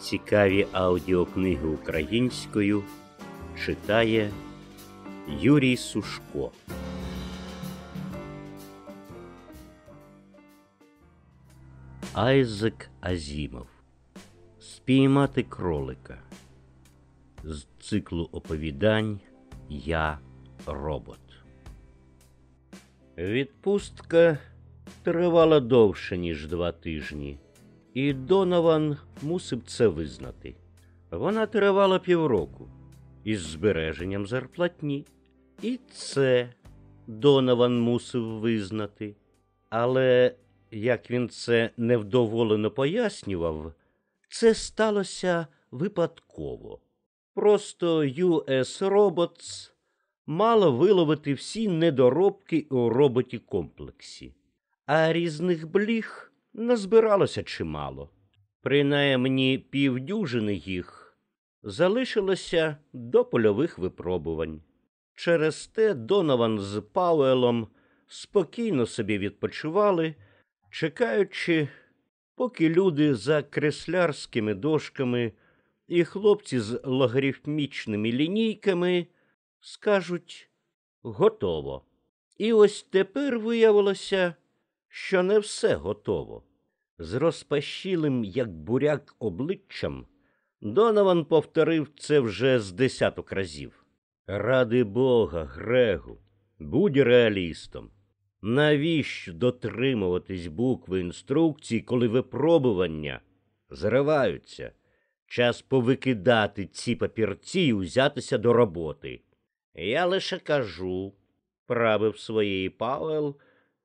Цікаві аудіокниги українською читає Юрій Сушко. Айзек Азімов Спіймати кролика з циклу оповідань Я робот. Відпустка тривала довше, ніж два тижні, і Донован мусив це визнати. Вона тривала півроку із збереженням зарплатні. І це Донован мусив визнати. Але, як він це невдоволено пояснював, це сталося випадково. Просто US Robots мало виловити всі недоробки у роботі комплексі, а різних бліг назбиралося чимало. Принаймні півдюжини їх залишилося до польових випробувань. Через те Донован з Пауелом спокійно собі відпочивали, чекаючи, поки люди за креслярськими дошками і хлопці з логарифмічними лінійками скажуть готово. І ось тепер виявилося, що не все готово. З розпашілим, як буряк, обличчям Донован повторив це вже з десяток разів. Ради Бога, Грегу, будь реалістом. Навіщо дотримуватись букви інструкцій, коли випробування зриваються? Час повикидати ці папірці і узятися до роботи. Я лише кажу, правив своєї Пауел,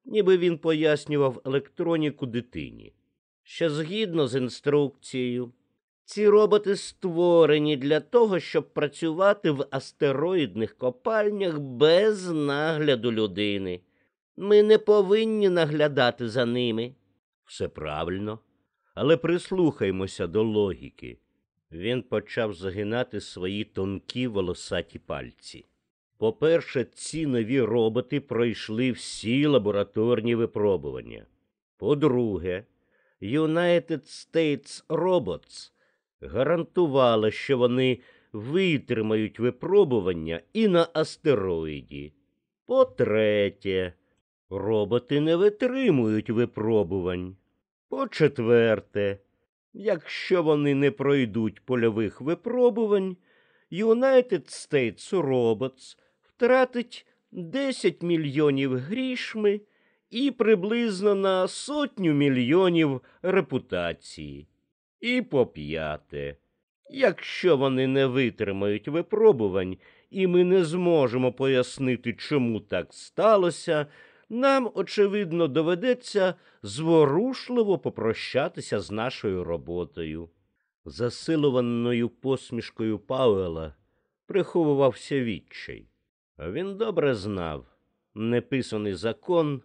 ніби він пояснював електроніку дитині, що згідно з інструкцією, ці роботи створені для того, щоб працювати в астероїдних копальнях без нагляду людини. Ми не повинні наглядати за ними. Все правильно, але прислухаймося до логіки. Він почав загинати свої тонкі волосаті пальці. По-перше, ці нові роботи пройшли всі лабораторні випробування. По-друге, United States Robots гарантувала, що вони витримають випробування і на астероїді. По-третє, роботи не витримують випробувань. По-четверте, якщо вони не пройдуть польових випробувань, United States Robots втратить 10 мільйонів грішми і приблизно на сотню мільйонів репутації. І по п'яте, якщо вони не витримають випробувань, і ми не зможемо пояснити, чому так сталося, нам, очевидно, доведеться зворушливо попрощатися з нашою роботою. Засилуваною посмішкою Пауела приховувався відчай. Він добре знав неписаний закон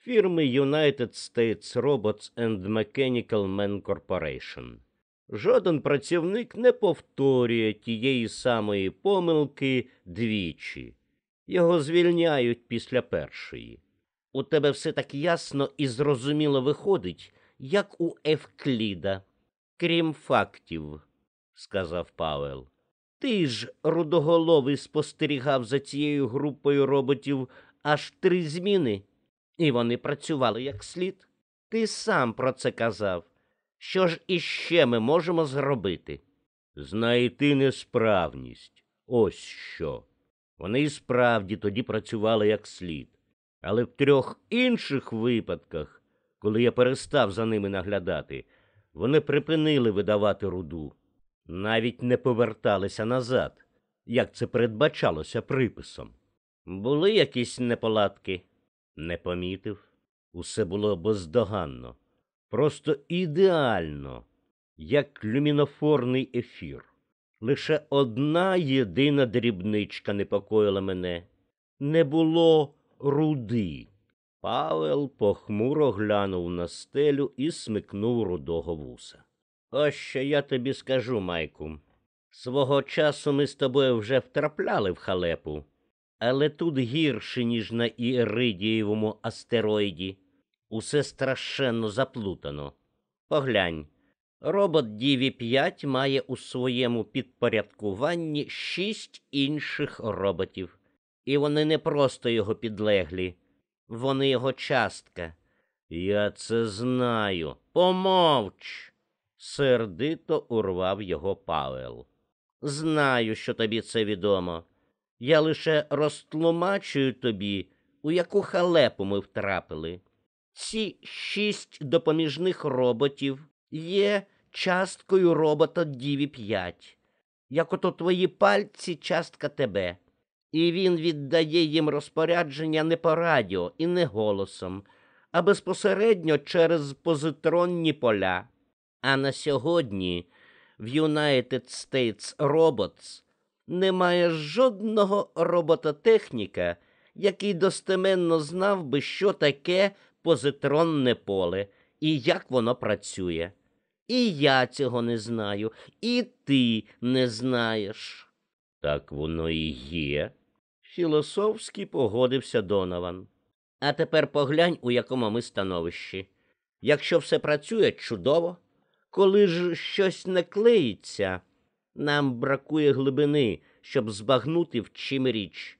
фірми United States Robots and Mechanical Men Corporation. Жоден працівник не повторює тієї самої помилки двічі. Його звільняють після першої. У тебе все так ясно і зрозуміло виходить, як у Евкліда. Крім фактів, сказав Павел. Ти ж, рудоголовий, спостерігав за цією групою роботів аж три зміни, і вони працювали як слід. Ти сам про це казав. Що ж іще ми можемо зробити? Знайти несправність. Ось що. Вони і справді тоді працювали як слід. Але в трьох інших випадках, коли я перестав за ними наглядати, вони припинили видавати руду, навіть не поверталися назад, як це передбачалося приписом. Були якісь неполадки? Не помітив. Усе було бездоганно, просто ідеально, як люмінофорний ефір. Лише одна єдина дрібничка непокоїла мене. Не було руди. Павел похмуро глянув на стелю і смикнув рудого вуса. Ось що я тобі скажу, Майку. Свого часу ми з тобою вже втрапляли в халепу, але тут гірше, ніж на Іридієвому астероїді. Усе страшенно заплутано. Поглянь, Робот DV5 має у своєму підпорядкуванні шість інших роботів. І вони не просто його підлеглі, вони його частка. Я це знаю. Помовч. Сердито урвав його Павел. Знаю, що тобі це відомо. Я лише розтлумачую тобі, у яку халепу ми втрапили. Ці шість допоміжних роботів є часткою робота DV5, як ото твої пальці частка тебе. І він віддає їм розпорядження не по радіо і не голосом, а безпосередньо через позитронні поля. А на сьогодні в United States Robots немає жодного робототехніка, який достеменно знав би, що таке позитронне поле і як воно працює. І я цього не знаю, і ти не знаєш. Так воно і є. Філософськи погодився Донован. А тепер поглянь, у якому ми становищі. Якщо все працює чудово, коли ж щось не клеїться, нам бракує глибини, щоб збагнути, в чим річ.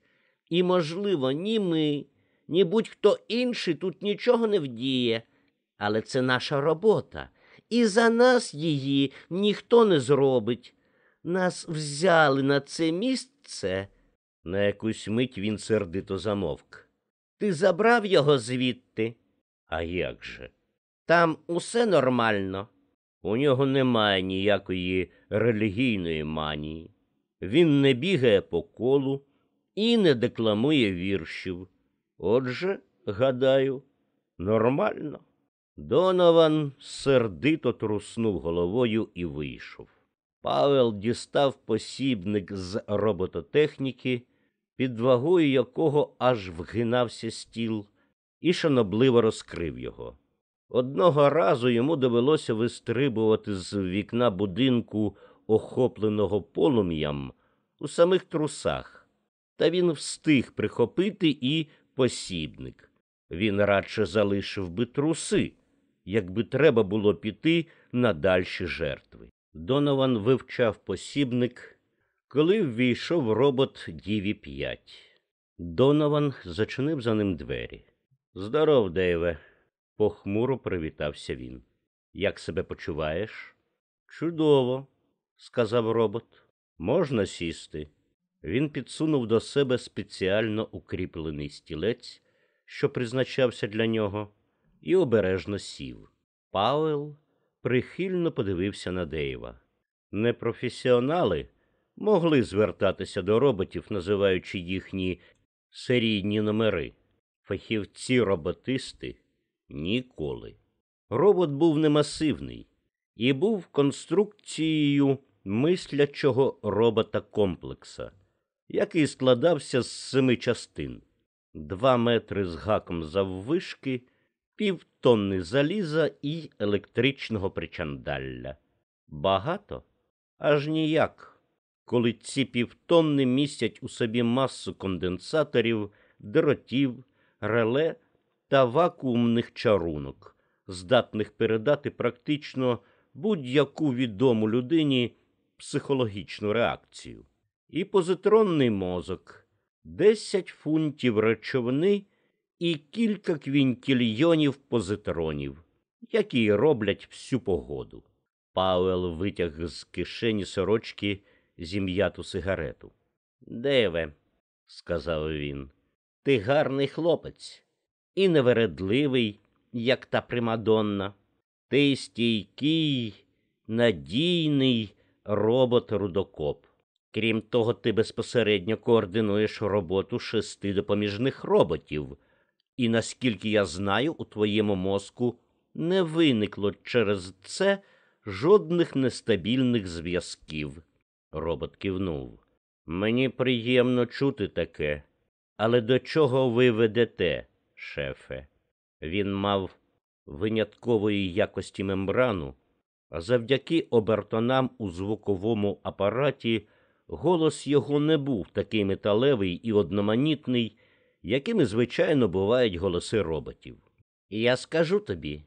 І, можливо, ні ми, ні будь-хто інший тут нічого не вдіє. Але це наша робота, і за нас її ніхто не зробить. Нас взяли на це місце. На якусь мить він сердито замовк. Ти забрав його звідти? А як же? Там усе нормально. У нього немає ніякої релігійної манії. Він не бігає по колу і не декламує віршів. Отже, гадаю, нормально. Донован сердито труснув головою і вийшов. Павел дістав посібник з робототехніки, під вагою якого аж вгинався стіл, і шанобливо розкрив його. Одного разу йому довелося вистрибувати з вікна будинку, охопленого полум'ям, у самих трусах, та він встиг прихопити і посібник. Він радше залишив би труси, якби треба було піти на дальші жертви. Донован вивчав посібник, коли ввійшов робот Діві 5 Донован зачинив за ним двері. Здоров, Дейве, похмуро привітався він. Як себе почуваєш? Чудово, сказав робот. Можна сісти. Він підсунув до себе спеціально укріплений стілець, що призначався для нього, і обережно сів. Пауел прихильно подивився на Дейва. Непрофесіонали могли звертатися до роботів, називаючи їхні серійні номери. Фахівці-роботисти ніколи. Робот був не масивний і був конструкцією мислячого робота комплекса, який складався з семи частин, два метри з гаком заввишки, півтонни заліза і електричного причандалля. Багато аж ніяк, коли ці півтонни містять у собі масу конденсаторів, дротів, реле та вакуумних чарунок, здатних передати практично будь-яку відому людині психологічну реакцію. І позитронний мозок, 10 фунтів речовини і кілька квінтільйонів позитронів, які роблять всю погоду. Пауел витяг з кишені сорочки зім'яту сигарету. Деве, сказав він, ти гарний хлопець і невередливий, як та примадонна. Ти стійкий, надійний робот-рудокоп. Крім того, ти безпосередньо координуєш роботу шести допоміжних роботів, і наскільки я знаю, у твоєму мозку не виникло через це жодних нестабільних зв'язків. Робот кивнув. Мені приємно чути таке, але до чого ви ведете, шефе? Він мав виняткової якості мембрану, а завдяки обертонам у звуковому апараті голос його не був такий металевий і одноманітний, якими, звичайно, бувають голоси роботів. І я скажу тобі,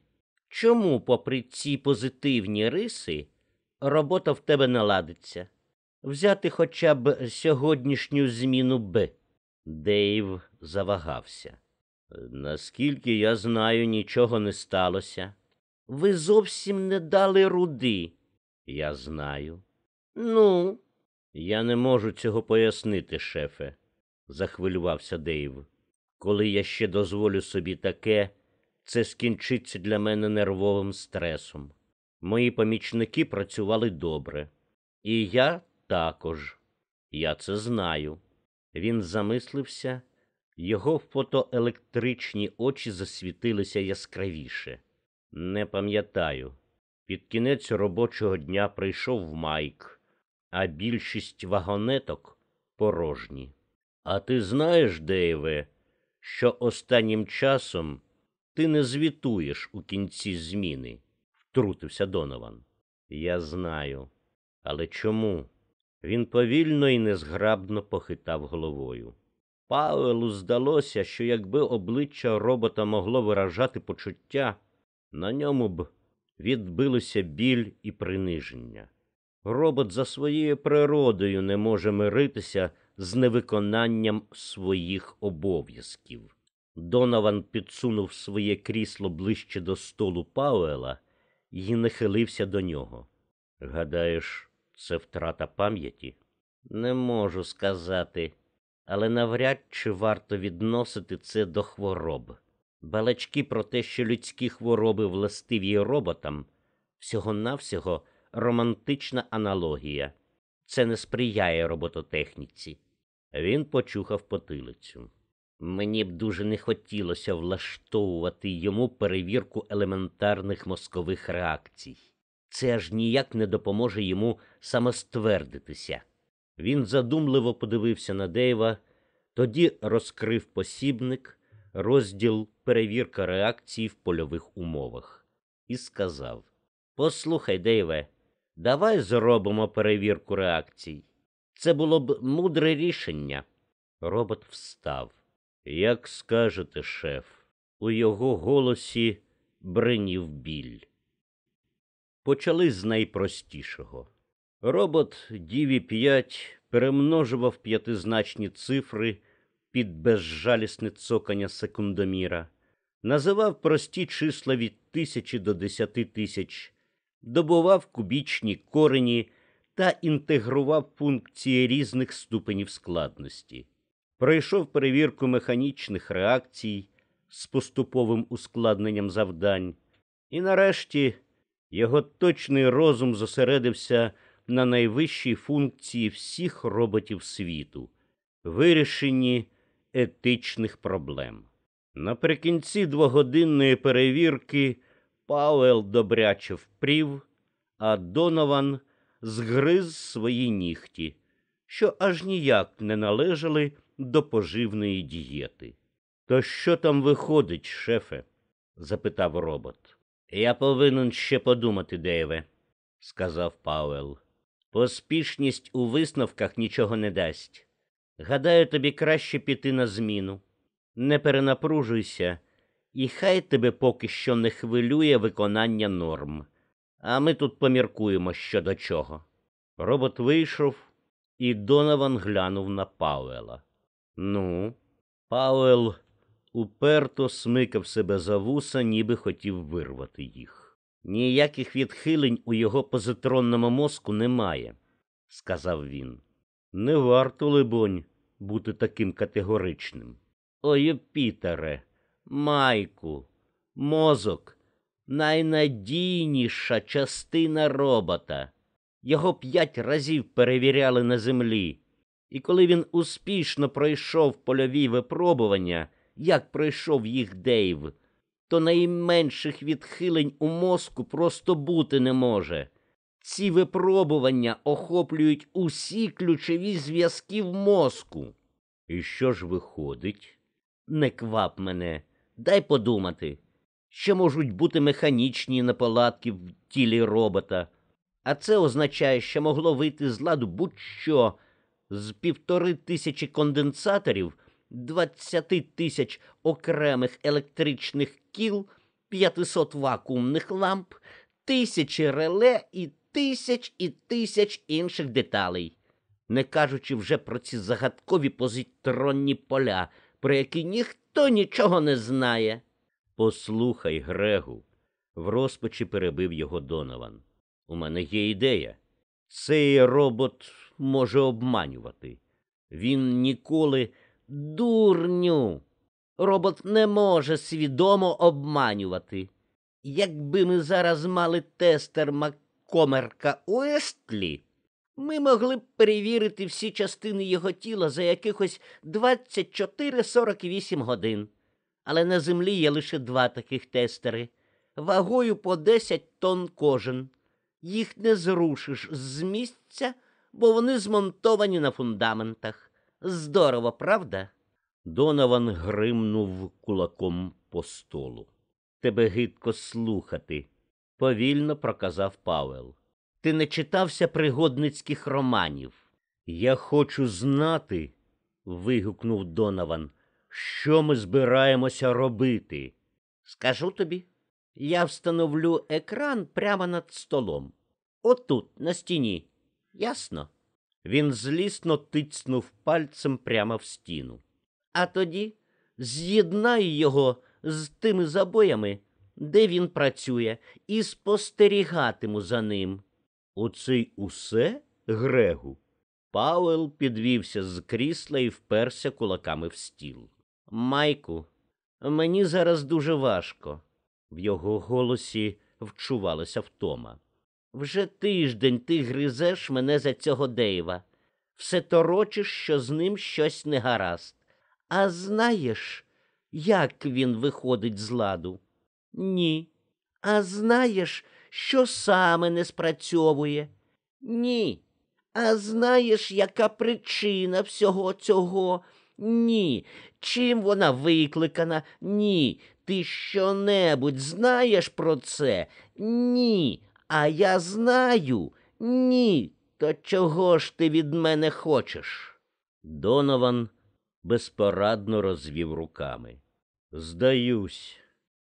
Чому, попри ці позитивні риси, робота в тебе не ладиться? Взяти хоча б сьогоднішню зміну Б. Дейв завагався. Наскільки я знаю, нічого не сталося. Ви зовсім не дали руди. Я знаю. Ну, я не можу цього пояснити, шефе, захвилювався Дейв. Коли я ще дозволю собі таке, це скінчиться для мене нервовим стресом. Мої помічники працювали добре. І я також. Я це знаю. Він замислився, його фотоелектричні очі засвітилися яскравіше. Не пам'ятаю. Під кінець робочого дня прийшов Майк, а більшість вагонеток порожні. А ти знаєш, Дейве, що останнім часом ти не звітуєш у кінці зміни, втрутився Донован. Я знаю. Але чому? Він повільно і незграбно похитав головою. Павелу здалося, що якби обличчя робота могло виражати почуття, на ньому б відбилися біль і приниження. Робот за своєю природою не може миритися з невиконанням своїх обов'язків. Донован підсунув своє крісло ближче до столу Пауела і нахилився до нього. Гадаєш, це втрата пам'яті? Не можу сказати, але навряд чи варто відносити це до хвороб. Балачки про те, що людські хвороби властиві роботам, всього-навсього романтична аналогія. Це не сприяє робототехніці. Він почухав потилицю. Мені б дуже не хотілося влаштовувати йому перевірку елементарних мозкових реакцій. Це аж ніяк не допоможе йому самоствердитися. Він задумливо подивився на Дейва, тоді розкрив посібник, розділ перевірка реакцій в польових умовах, і сказав: Послухай, Дейве, давай зробимо перевірку реакцій. Це було б мудре рішення. Робот встав. Як скажете, шеф, у його голосі бринів біль. Почали з найпростішого. Робот DV5 перемножував п'ятизначні цифри під безжалісне цокання секундоміра, називав прості числа від тисячі до десяти тисяч, добував кубічні корені та інтегрував функції різних ступенів складності. Пройшов перевірку механічних реакцій з поступовим ускладненням завдань, і нарешті його точний розум зосередився на найвищій функції всіх роботів світу вирішенні етичних проблем. Наприкінці двогодинної перевірки Пауел добряче впрів, а Донован згриз свої нігті, що аж ніяк не належали до поживної дієти. То що там виходить, шефе? запитав робот. Я повинен ще подумати, Дейве, сказав Пауел. Поспішність у висновках нічого не дасть. Гадаю, тобі краще піти на зміну. Не перенапружуйся, і хай тебе поки що не хвилює виконання норм. А ми тут поміркуємо щодо чого. Робот вийшов, і Донован глянув на Пауела. Ну, Пауел уперто смикав себе за вуса, ніби хотів вирвати їх. Ніяких відхилень у його позитронному мозку немає, сказав він. Не варто, либонь, бути таким категоричним. Ой, Пітере, Майку, мозок найнадійніша частина робота. Його п'ять разів перевіряли на землі. І коли він успішно пройшов польові випробування, як пройшов їх Дейв, то найменших відхилень у мозку просто бути не може. Ці випробування охоплюють усі ключові зв'язки в мозку. І що ж виходить? Не квап мене, дай подумати, що можуть бути механічні неполадки в тілі робота, а це означає, що могло вийти з ладу будь-що з півтори тисячі конденсаторів, двадцяти тисяч окремих електричних кіл 500 вакуумних ламп, тисячі реле і тисяч і тисяч інших деталей, не кажучи вже про ці загадкові позитронні поля, про які ніхто нічого не знає. Послухай, Грегу, в розпачі перебив його Донован. У мене є ідея. Цей робот може обманювати. Він ніколи дурню. Робот не може свідомо обманювати. Якби ми зараз мали тестер Маккомерка Уестлі, ми могли б перевірити всі частини його тіла за якихось 24-48 годин. Але на землі є лише два таких тестери, вагою по 10 тонн кожен. Їх не зрушиш з місця, бо вони змонтовані на фундаментах. Здорово, правда? Донован гримнув кулаком по столу. Тебе гидко слухати, повільно проказав Павел. Ти не читався пригодницьких романів. Я хочу знати, вигукнув Донован, що ми збираємося робити. Скажу тобі, я встановлю екран прямо над столом. Отут, на стіні. Ясно? Він злісно тицнув пальцем прямо в стіну. А тоді з'єднаю його з тими забоями, де він працює, і спостерігатиму за ним. Оцей усе, Грегу? Пауел підвівся з крісла і вперся кулаками в стіл. Майку, мені зараз дуже важко. В його голосі вчувалася втома. Вже тиждень ти гризеш мене за цього Дейва. Все торочиш, що з ним щось не гаразд. А знаєш, як він виходить з ладу? Ні. А знаєш, що саме не спрацьовує? Ні. А знаєш, яка причина всього цього? Ні. Чим вона викликана? Ні. Ти що-небудь знаєш про це? Ні. А я знаю. Ні. То чого ж ти від мене хочеш? Донован безпорадно розвів руками. Здаюсь.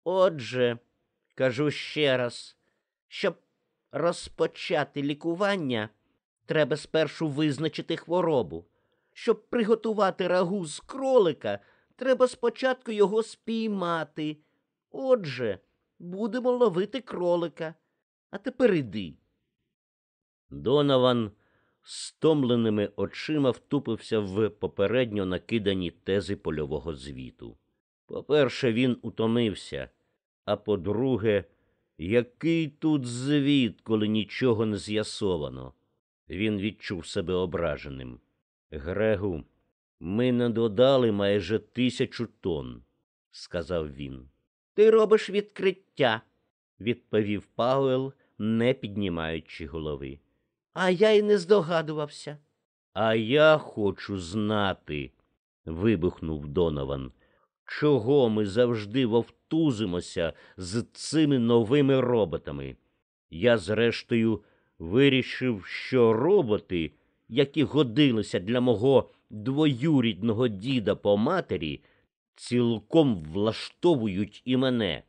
Отже, кажу ще раз, щоб розпочати лікування, треба спершу визначити хворобу. Щоб приготувати рагу з кролика, треба спочатку його спіймати. Отже, будемо ловити кролика. А тепер іди. Донован стомленими очима втупився в попередньо накидані тези польового звіту. По-перше, він утомився, а по-друге, який тут звіт, коли нічого не з'ясовано. Він відчув себе ображеним. Грегу, ми не додали майже тисячу тонн, сказав він. Ти робиш відкриття, відповів Пауел, не піднімаючи голови. А я й не здогадувався. А я хочу знати, вибухнув Донован, чого ми завжди вовтузимося з цими новими роботами. Я, зрештою, вирішив, що роботи, які годилися для мого двоюрідного діда по матері, цілком влаштовують і мене.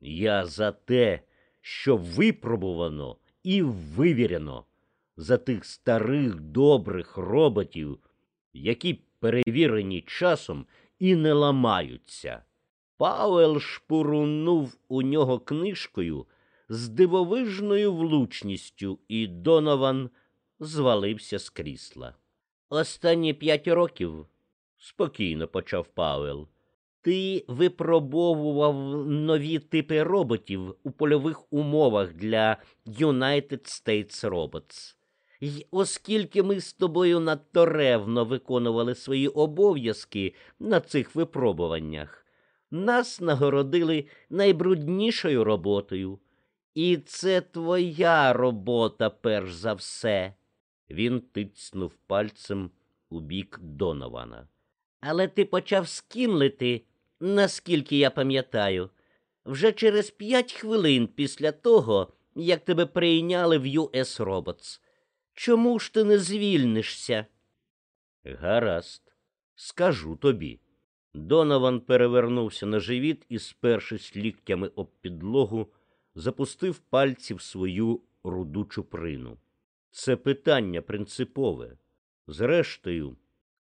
Я за те, що випробувано і вивірено за тих старих добрих роботів, які перевірені часом і не ламаються. Пауел шпурунув у нього книжкою з дивовижною влучністю, і Донован звалився з крісла. Останні п'ять років, спокійно почав Пауел, ти випробовував нові типи роботів у польових умовах для United States Robots. І оскільки ми з тобою надто ревно виконували свої обов'язки на цих випробуваннях, нас нагородили найбруднішою роботою. І це твоя робота, перш за все. Він тицнув пальцем у бік Донована. Але ти почав скімлити, наскільки я пам'ятаю, вже через п'ять хвилин після того, як тебе прийняли в US Robots. Чому ж ти не звільнишся? Гаразд, скажу тобі. Донован перевернувся на живіт і, спершись ліктями об підлогу, запустив пальці в свою руду чуприну. Це питання принципове. Зрештою,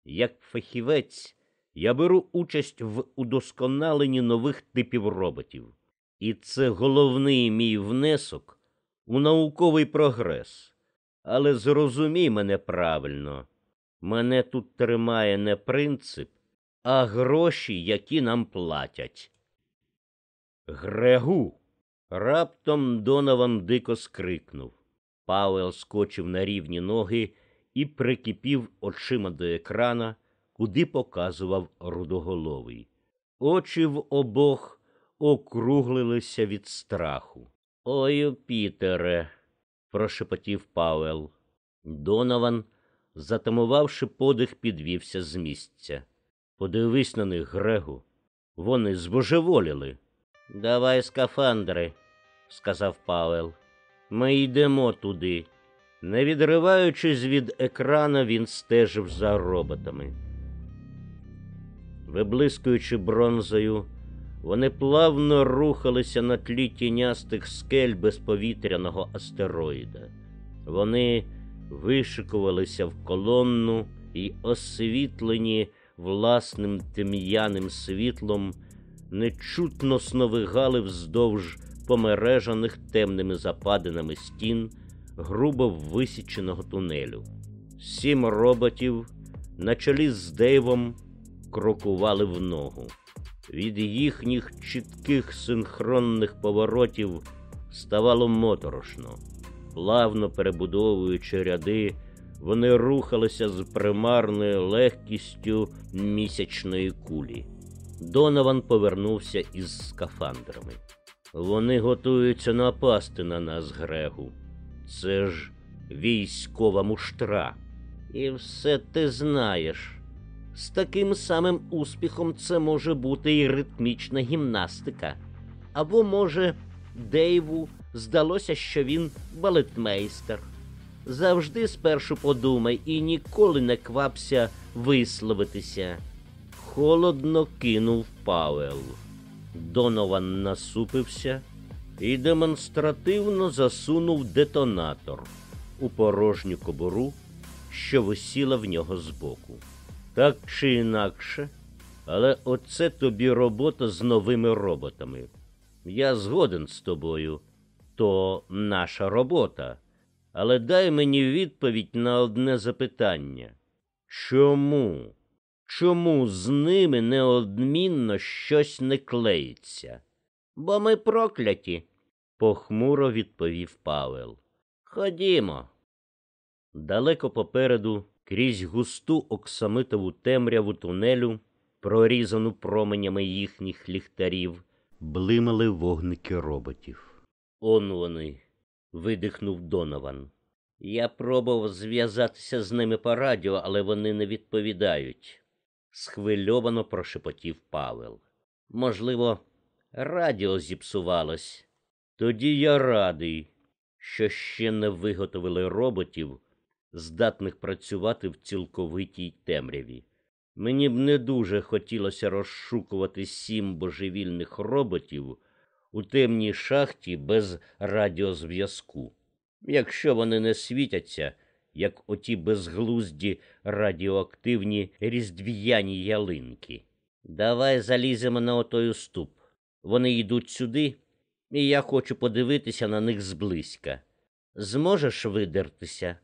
як фахівець, я беру участь в удосконаленні нових типів роботів. І це головний мій внесок у науковий прогрес. Але зрозумій мене правильно, мене тут тримає не принцип, а гроші, які нам платять. Грегу. Раптом Донован дико скрикнув. Пауел скочив на рівні ноги і прикипів очима до екрана, куди показував рудоголовий. Очі в обох округлилися від страху. Ой, Пітере, прошепотів Пауел. Донован, затамувавши подих, підвівся з місця. Подивись на них, Грегу. Вони збожеволіли. Давай скафандри, сказав Пауел. Ми йдемо туди. Не відриваючись від екрана, він стежив за роботами. Виблискуючи бронзою, вони плавно рухалися на тлі тінястих скель безповітряного астероїда. Вони вишикувалися в колонну і, освітлені власним тим'яним світлом, нечутно сновигали вздовж помережаних темними западинами стін грубо висіченого тунелю. Сім роботів на чолі з Дейвом крокували в ногу. Від їхніх чітких синхронних поворотів ставало моторошно. Плавно перебудовуючи ряди, вони рухалися з примарною легкістю місячної кулі. Донован повернувся із скафандрами. Вони готуються напасти на нас, Грегу. Це ж військова муштра. І все ти знаєш. З таким самим успіхом це може бути і ритмічна гімнастика. Або, може, Дейву здалося, що він балетмейстер. Завжди спершу подумай і ніколи не квапся висловитися. Холодно кинув Пауел. Донован насупився і демонстративно засунув детонатор у порожню кобуру, що висіла в нього збоку. Так чи інакше, але оце тобі робота з новими роботами. Я згоден з тобою, то наша робота. Але дай мені відповідь на одне запитання. Чому? Чому з ними неодмінно щось не клеїться? Бо ми прокляті, похмуро відповів Павел. Ходімо. Далеко попереду, крізь густу оксамитову темряву тунелю, прорізану променями їхніх ліхтарів, блимали вогники роботів. Он вони, видихнув Донован. Я пробував зв'язатися з ними по радіо, але вони не відповідають, схвильовано прошепотів Павел. Можливо, радіо зіпсувалось. Тоді я радий, що ще не виготовили роботів, здатних працювати в цілковитій темряві. Мені б не дуже хотілося розшукувати сім божевільних роботів у темній шахті без радіозв'язку. Якщо вони не світяться, як оті безглузді радіоактивні різдв'яні ялинки. Давай заліземо на отой уступ. Вони йдуть сюди, і я хочу подивитися на них зблизька. Зможеш видертися?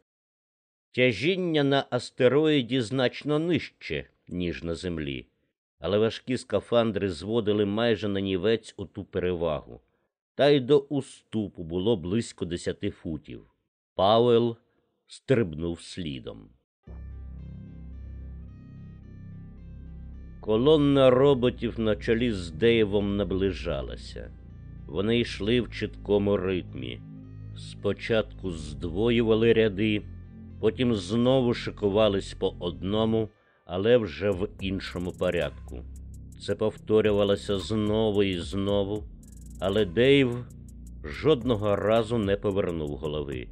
Тяжіння на астероїді значно нижче, ніж на землі, але важкі скафандри зводили майже на нівець оту перевагу. Та й до уступу було близько десяти футів. Пауел стрибнув слідом. Колонна роботів на чолі з Дейвом наближалася. Вони йшли в чіткому ритмі. Спочатку здвоювали ряди, потім знову шикувались по одному, але вже в іншому порядку. Це повторювалося знову і знову, але Дейв жодного разу не повернув голови.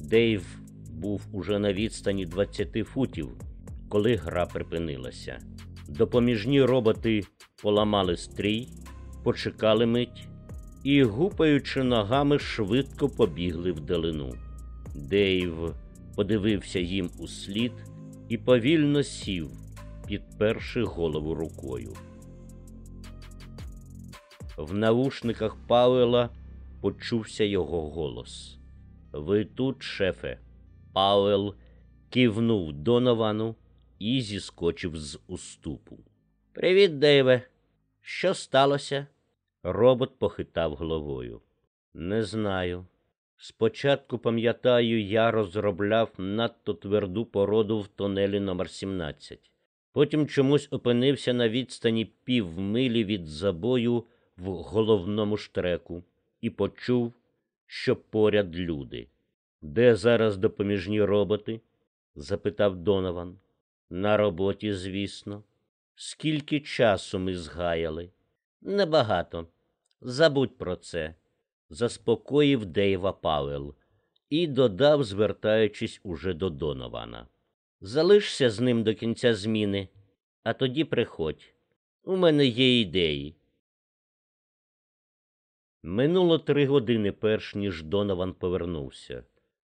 Дейв був уже на відстані 20 футів, коли гра припинилася. Допоміжні роботи поламали стрій, почекали мить і, гупаючи ногами, швидко побігли вдалину. Дейв подивився їм у слід і повільно сів, підперши голову рукою. В навушниках Пауела почувся його голос. Ви тут, шефе. Пауел кивнув Доновану і зіскочив з уступу. Привіт, Дейве. Що сталося? Робот похитав головою. Не знаю. Спочатку, пам'ятаю, я розробляв надто тверду породу в тунелі номер 17 Потім чомусь опинився на відстані півмилі від забою в головному штреку і почув, що поряд люди. Де зараз допоміжні роботи? запитав Донован. На роботі, звісно. Скільки часу ми згаяли? Небагато. Забудь про це, заспокоїв Дейва Павел і додав, звертаючись уже до Донована. Залишся з ним до кінця зміни, а тоді приходь. У мене є ідеї. Минуло три години, перш ніж Донован повернувся.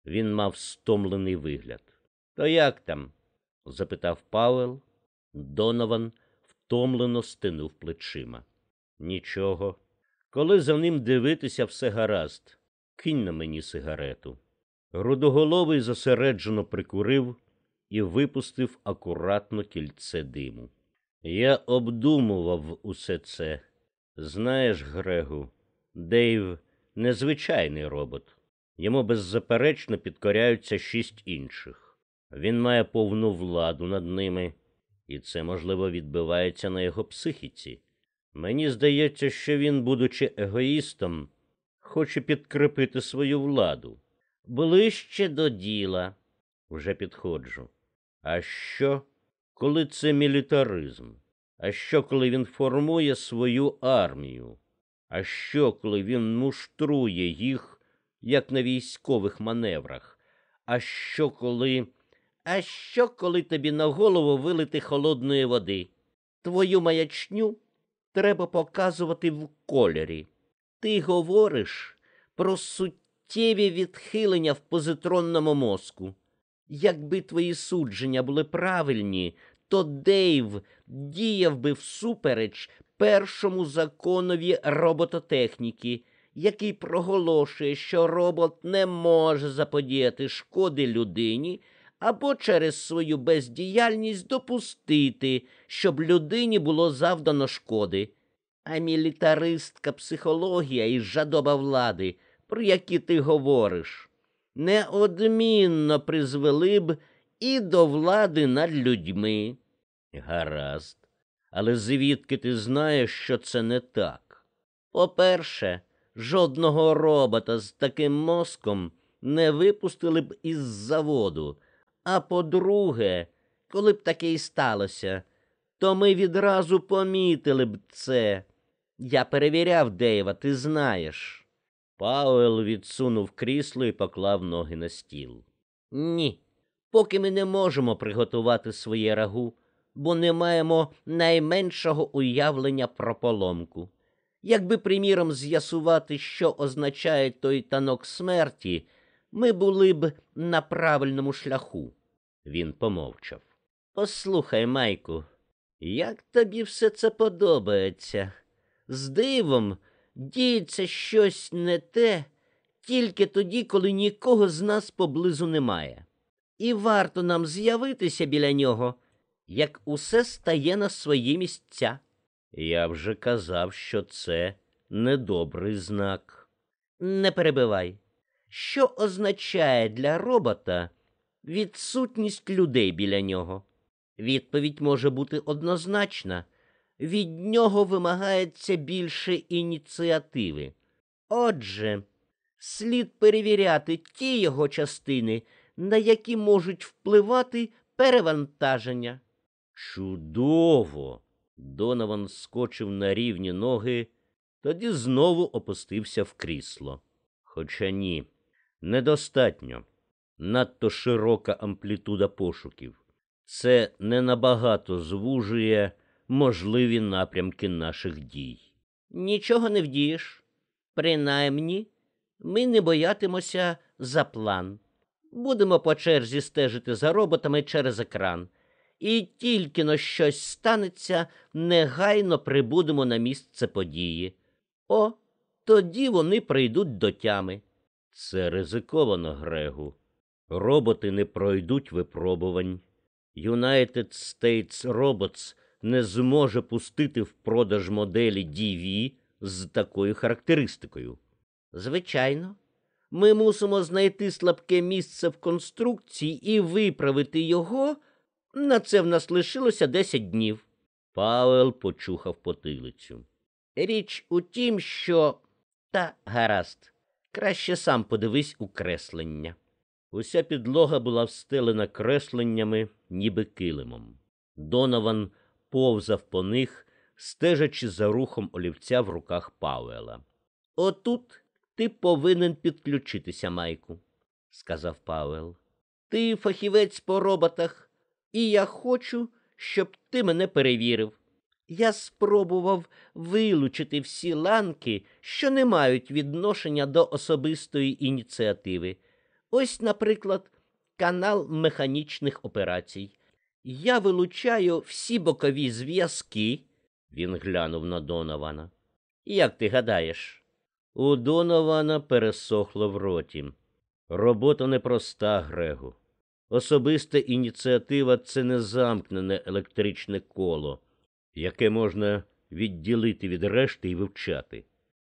Він мав стомлений вигляд. То як там? запитав Пауел. Донован втомлено стинув плечима. Нічого. Коли за ним дивитися, все гаразд. Кинь на мені сигарету. Рудоголовий зосереджено прикурив і випустив акуратно кільце диму. Я обдумував усе це. Знаєш, Грегу, Дейв незвичайний робот. Йому беззаперечно підкоряються шість інших. Він має повну владу над ними, і це, можливо, відбивається на його психіці. Мені здається, що він, будучи егоїстом, хоче підкріпити свою владу. Ближче до діла вже підходжу. А що, коли це мілітаризм? А що, коли він формує свою армію? А що, коли він муштрує їх, як на військових маневрах? А що, коли. А що, коли тобі на голову вилити холодної води? Твою маячню треба показувати в кольорі. Ти говориш про суттєві відхилення в позитронному мозку. Якби твої судження були правильні, то Дейв діяв би всупереч першому законові робототехніки, який проголошує, що робот не може заподіяти шкоди людині або через свою бездіяльність допустити, щоб людині було завдано шкоди. А мілітаристка психологія і жадоба влади, про які ти говориш, неодмінно призвели б і до влади над людьми. Гаразд. Але звідки ти знаєш, що це не так? По-перше, жодного робота з таким мозком не випустили б із заводу. А по-друге, коли б таке і сталося, то ми відразу помітили б це. Я перевіряв Дейва, ти знаєш. Пауел відсунув крісло і поклав ноги на стіл. Ні, поки ми не можемо приготувати своє рагу, бо не маємо найменшого уявлення про поломку. Якби, приміром, з'ясувати, що означає той танок смерті, ми були б на правильному шляху. Він помовчав. Послухай, Майку, як тобі все це подобається? З дивом діється щось не те, тільки тоді, коли нікого з нас поблизу немає. І варто нам з'явитися біля нього, як усе стає на свої місця. Я вже казав, що це недобрий знак. Не перебивай. Що означає для робота відсутність людей біля нього? Відповідь може бути однозначна. Від нього вимагається більше ініціативи. Отже, слід перевіряти ті його частини, на які можуть впливати перевантаження. Чудово! Донован скочив на рівні ноги, тоді знову опустився в крісло. Хоча ні, недостатньо. Надто широка амплітуда пошуків. Це не набагато звужує можливі напрямки наших дій. Нічого не вдієш. Принаймні, ми не боятимося за план. Будемо по черзі стежити за роботами через екран. І тільки но щось станеться, негайно прибудемо на місце події. О, тоді вони прийдуть до тями. Це ризиковано, Грегу. Роботи не пройдуть випробувань. United States Robots не зможе пустити в продаж моделі DV з такою характеристикою. Звичайно, ми мусимо знайти слабке місце в конструкції і виправити його. На це в нас лишилося 10 днів. Пауел почухав потилицю. Річ у тім, що. Та гаразд, краще сам подивись у креслення. Уся підлога була встелена кресленнями, ніби килимом. Донован повзав по них, стежачи за рухом олівця в руках Пауела. Отут ти повинен підключитися, Майку, сказав Пауел. Ти фахівець по роботах, і я хочу, щоб ти мене перевірив. Я спробував вилучити всі ланки, що не мають відношення до особистої ініціативи. Ось, наприклад, канал механічних операцій. Я вилучаю всі бокові зв'язки. Він глянув на Донована. Як ти гадаєш? У Донована пересохло в роті. Робота непроста, Грегу. Особиста ініціатива це не замкнене електричне коло, яке можна відділити від решти і вивчати.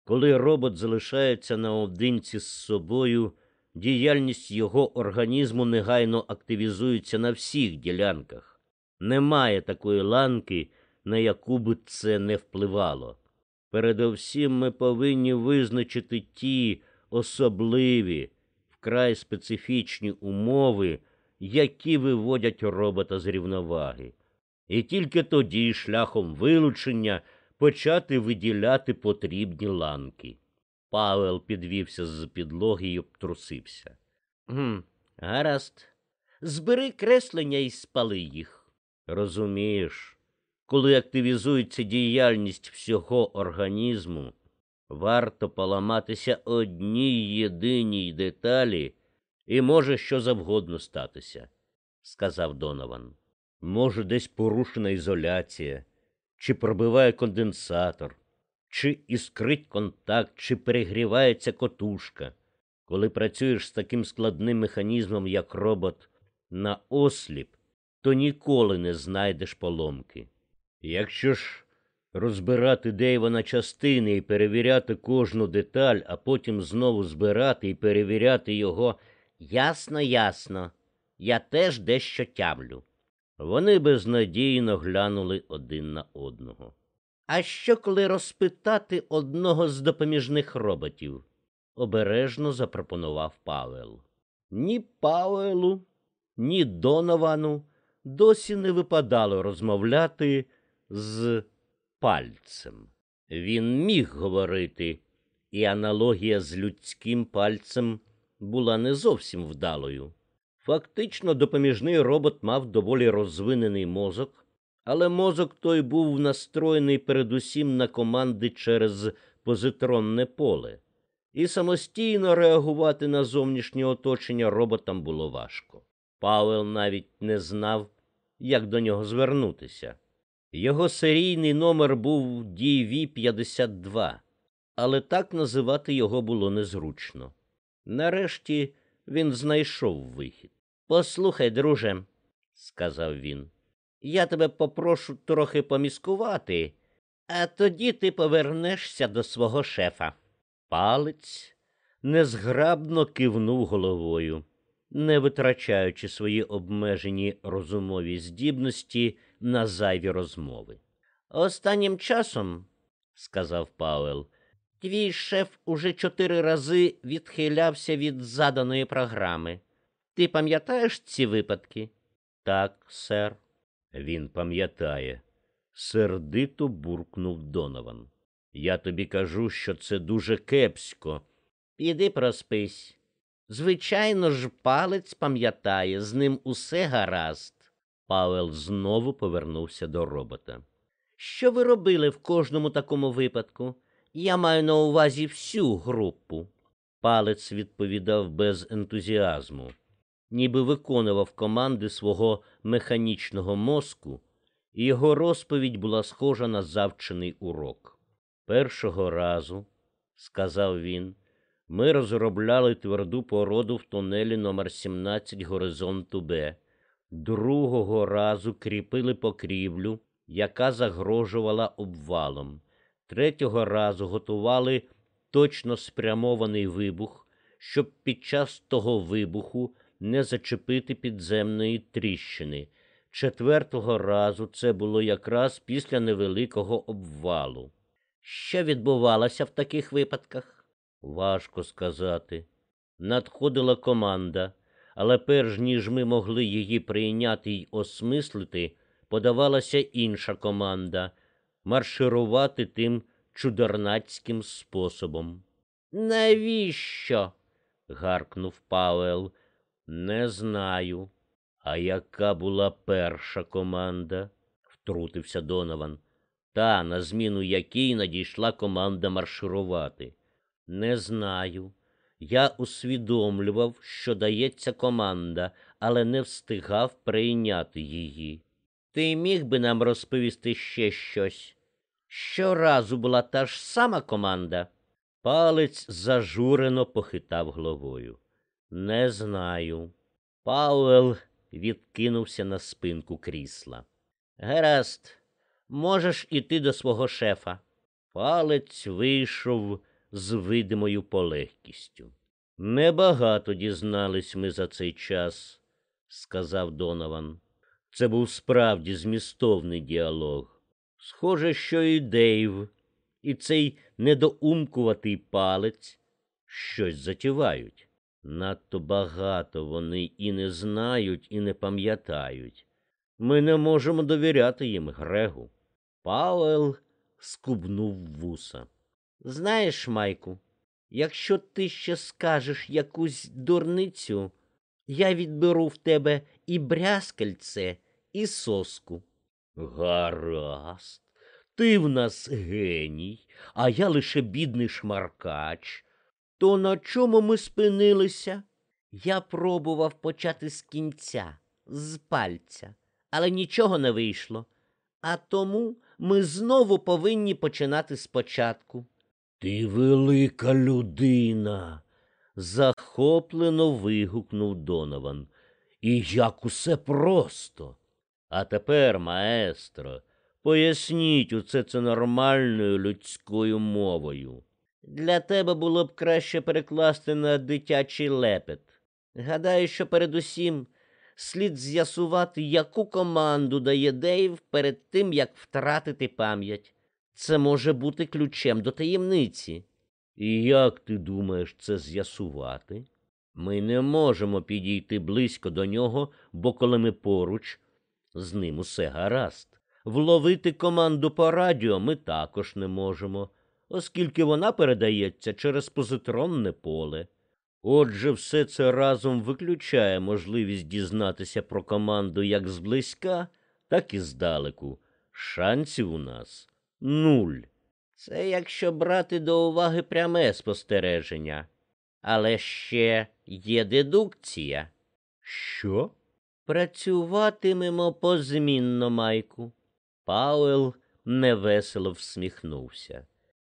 Коли робот залишається наодинці з собою, діяльність його організму негайно активізується на всіх ділянках. Немає такої ланки, на яку би це не впливало. Передовсім ми повинні визначити ті особливі, вкрай специфічні умови, які виводять робота з рівноваги, і тільки тоді, шляхом вилучення, почати виділяти потрібні ланки. Павел підвівся з підлоги і обтрусився. «Гм, Гаразд, збери креслення і спали їх. Розумієш, коли активізується діяльність всього організму, варто поламатися одній єдиній деталі, і може що завгодно статися, сказав Донован. Може, десь порушена ізоляція, чи пробиває конденсатор, чи іскрить контакт, чи перегрівається котушка. Коли працюєш з таким складним механізмом, як робот, на осліп, то ніколи не знайдеш поломки. Якщо ж розбирати Дейва на частини і перевіряти кожну деталь, а потім знову збирати і перевіряти його, ясно, ясно, я теж дещо тямлю. Вони безнадійно глянули один на одного. А що, коли розпитати одного з допоміжних роботів? обережно запропонував Павел. Ні Пауелу, ні Доновану досі не випадало розмовляти з пальцем. Він міг говорити, і аналогія з людським пальцем була не зовсім вдалою. Фактично, допоміжний робот мав доволі розвинений мозок, але мозок той був настроєний передусім на команди через позитронне поле, і самостійно реагувати на зовнішнє оточення роботам було важко. Павел навіть не знав, як до нього звернутися. Його серійний номер був DV-52, але так називати його було незручно. Нарешті він знайшов вихід. Послухай, друже, сказав він, я тебе попрошу трохи поміскувати, а тоді ти повернешся до свого шефа. Палець незграбно кивнув головою, не витрачаючи свої обмежені розумові здібності на зайві розмови. Останнім часом, сказав Пауел, твій шеф уже чотири рази відхилявся від заданої програми. Ти пам'ятаєш ці випадки? Так, сер. Він пам'ятає. Сердито буркнув Донован. Я тобі кажу, що це дуже кепсько. Піди проспись. Звичайно ж, палець пам'ятає, з ним усе гаразд. Павел знову повернувся до робота. Що ви робили в кожному такому випадку? Я маю на увазі всю групу. Палець відповідав без ентузіазму, ніби виконував команди свого механічного мозку, і його розповідь була схожа на завчений урок. Першого разу, сказав він, ми розробляли тверду породу в тунелі номер 17 горизонту Б. Другого разу кріпили покрівлю, яка загрожувала обвалом. Третього разу готували точно спрямований вибух, щоб під час того вибуху не зачепити підземної тріщини. Четвертого разу це було якраз після невеликого обвалу. Що відбувалося в таких випадках? Важко сказати. Надходила команда, але перш ніж ми могли її прийняти й осмислити, подавалася інша команда марширувати тим чудернацьким способом. Навіщо? гаркнув Пауел. Не знаю. А яка була перша команда? втрутився Донован. Та, на зміну якій надійшла команда марширувати. Не знаю. Я усвідомлював, що дається команда, але не встигав прийняти її. Ти міг би нам розповісти ще щось? Щоразу була та ж сама команда. Палець зажурено похитав головою. Не знаю. Пауел відкинувся на спинку крісла. Гаразд, можеш іти до свого шефа. Палець вийшов з видимою полегкістю. Небагато дізнались ми за цей час, сказав Донован. Це був справді змістовний діалог. Схоже, що і Дейв, і цей недоумкуватий палець щось затівають. Надто багато вони і не знають, і не пам'ятають. Ми не можемо довіряти їм, Грегу. Пауел скубнув вуса. Знаєш, Майку, якщо ти ще скажеш якусь дурницю, я відберу в тебе і брязкальце, і соску. Гаразд, ти в нас геній, а я лише бідний шмаркач. То на чому ми спинилися? Я пробував почати з кінця, з пальця, але нічого не вийшло. А тому ми знову повинні починати спочатку. Ти велика людина. Захоплено вигукнув Донован. І як усе просто. А тепер, маестро, поясніть усе це нормальною людською мовою. Для тебе було б краще перекласти на дитячий лепет. Гадаю, що передусім слід з'ясувати, яку команду дає Дейв перед тим, як втратити пам'ять. Це може бути ключем до таємниці. І як ти думаєш це з'ясувати? Ми не можемо підійти близько до нього, бо коли ми поруч, з ним усе гаразд. Вловити команду по радіо ми також не можемо, оскільки вона передається через позитронне поле. Отже, все це разом виключає можливість дізнатися про команду як зблизька, так і здалеку. Шансів у нас нуль. Це якщо брати до уваги пряме спостереження. Але ще є дедукція. Що? Працюватимемо позмінно, Майку. Пауел невесело всміхнувся.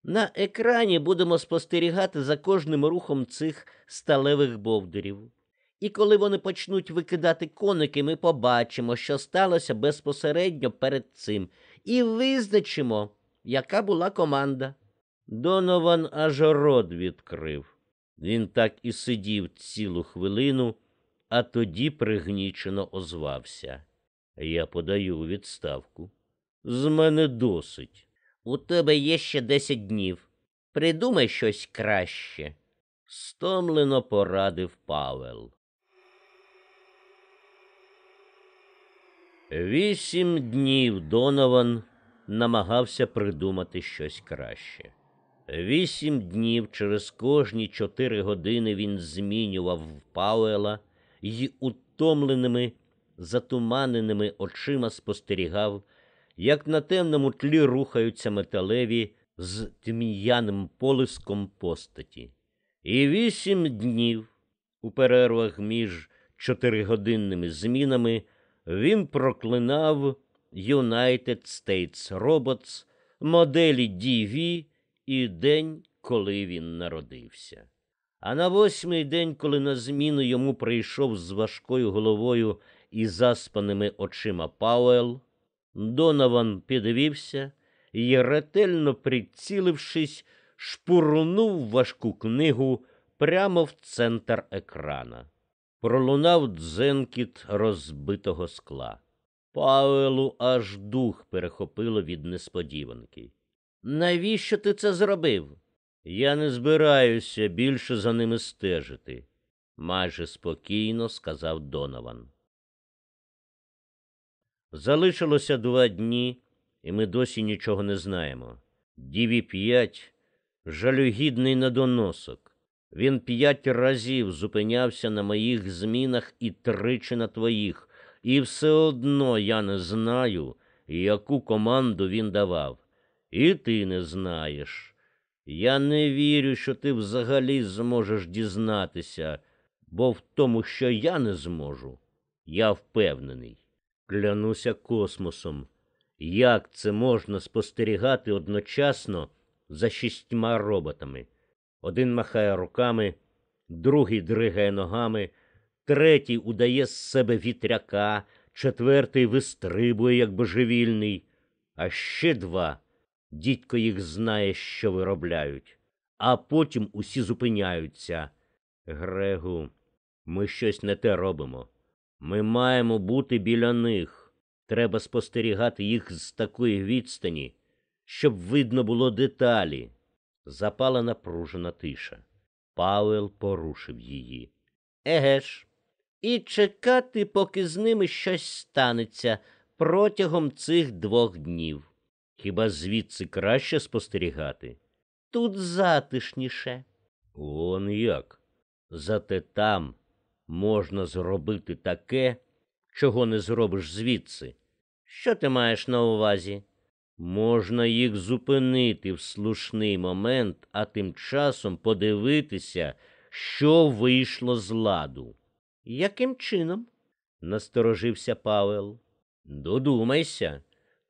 На екрані будемо спостерігати за кожним рухом цих сталевих бовдурів. І коли вони почнуть викидати коники, ми побачимо, що сталося безпосередньо перед цим, і визначимо, яка була команда. Донован аж рот відкрив. Він так і сидів цілу хвилину, а тоді пригнічено озвався. Я подаю у відставку. З мене досить. У тебе є ще десять днів. Придумай щось краще. Стомлено порадив Павел. Вісім днів Донован намагався придумати щось краще. Вісім днів через кожні чотири години він змінював Пауела і утомленими, затуманеними очима спостерігав, як на темному тлі рухаються металеві з тміяним полиском постаті. І вісім днів у перервах між чотиригодинними змінами він проклинав United States Robots, моделі DV і день, коли він народився. А на восьмий день, коли на зміну йому прийшов з важкою головою і заспаними очима Пауел, Донован підвівся і, ретельно прицілившись, шпурнув важку книгу прямо в центр екрана. Пролунав дзенкіт розбитого скла. Павелу аж дух перехопило від несподіванки. Навіщо ти це зробив? Я не збираюся більше за ними стежити, майже спокійно сказав Донован. Залишилося два дні, і ми досі нічого не знаємо. Діві п'ять жалюгідний недоносок. Він п'ять разів зупинявся на моїх змінах і тричі на твоїх, і все одно я не знаю, яку команду він давав. І ти не знаєш. Я не вірю, що ти взагалі зможеш дізнатися, бо в тому, що я не зможу, я впевнений. Клянуся космосом. Як це можна спостерігати одночасно за шістьма роботами? Один махає руками, другий дригає ногами, третій удає з себе вітряка, четвертий вистрибує, як божевільний, а ще два. Дідько їх знає, що виробляють, а потім усі зупиняються. Грегу, ми щось не те робимо. Ми маємо бути біля них. Треба спостерігати їх з такої відстані, щоб видно було деталі. Запала напружена тиша. Павел порушив її. Еге ж, і чекати, поки з ними щось станеться протягом цих двох днів. Хіба звідси краще спостерігати? Тут затишніше. Он як. Зате там можна зробити таке, чого не зробиш звідси. Що ти маєш на увазі? Можна їх зупинити в слушний момент, а тим часом подивитися, що вийшло з ладу. Яким чином? насторожився Павел. Додумайся.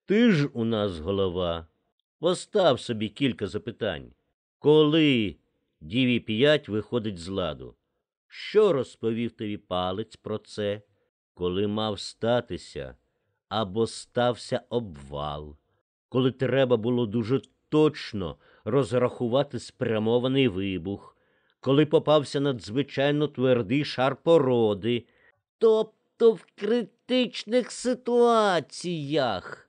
Ти ж у нас голова. Постав собі кілька запитань. Коли Діві 5 виходить з ладу? Що розповів тобі палець про це, коли мав статися або стався обвал, коли треба було дуже точно розрахувати спрямований вибух, коли попався надзвичайно твердий шар породи, тобто в критичних ситуаціях?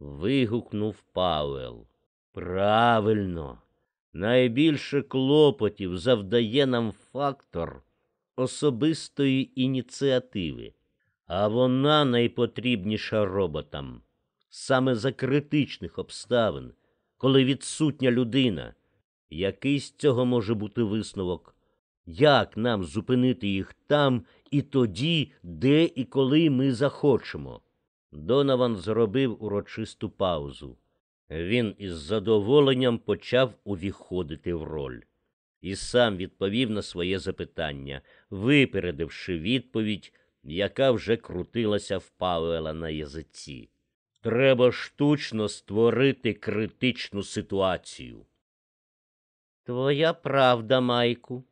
вигукнув Пауел. Правильно, найбільше клопотів завдає нам фактор особистої ініціативи, а вона найпотрібніша роботам саме за критичних обставин, коли відсутня людина. Який з цього може бути висновок? Як нам зупинити їх там і тоді, де і коли ми захочемо? Донован зробив урочисту паузу. Він із задоволенням почав увіходити в роль і сам відповів на своє запитання, випередивши відповідь, яка вже крутилася в Павела на язиці. Треба штучно створити критичну ситуацію. Твоя правда, Майку,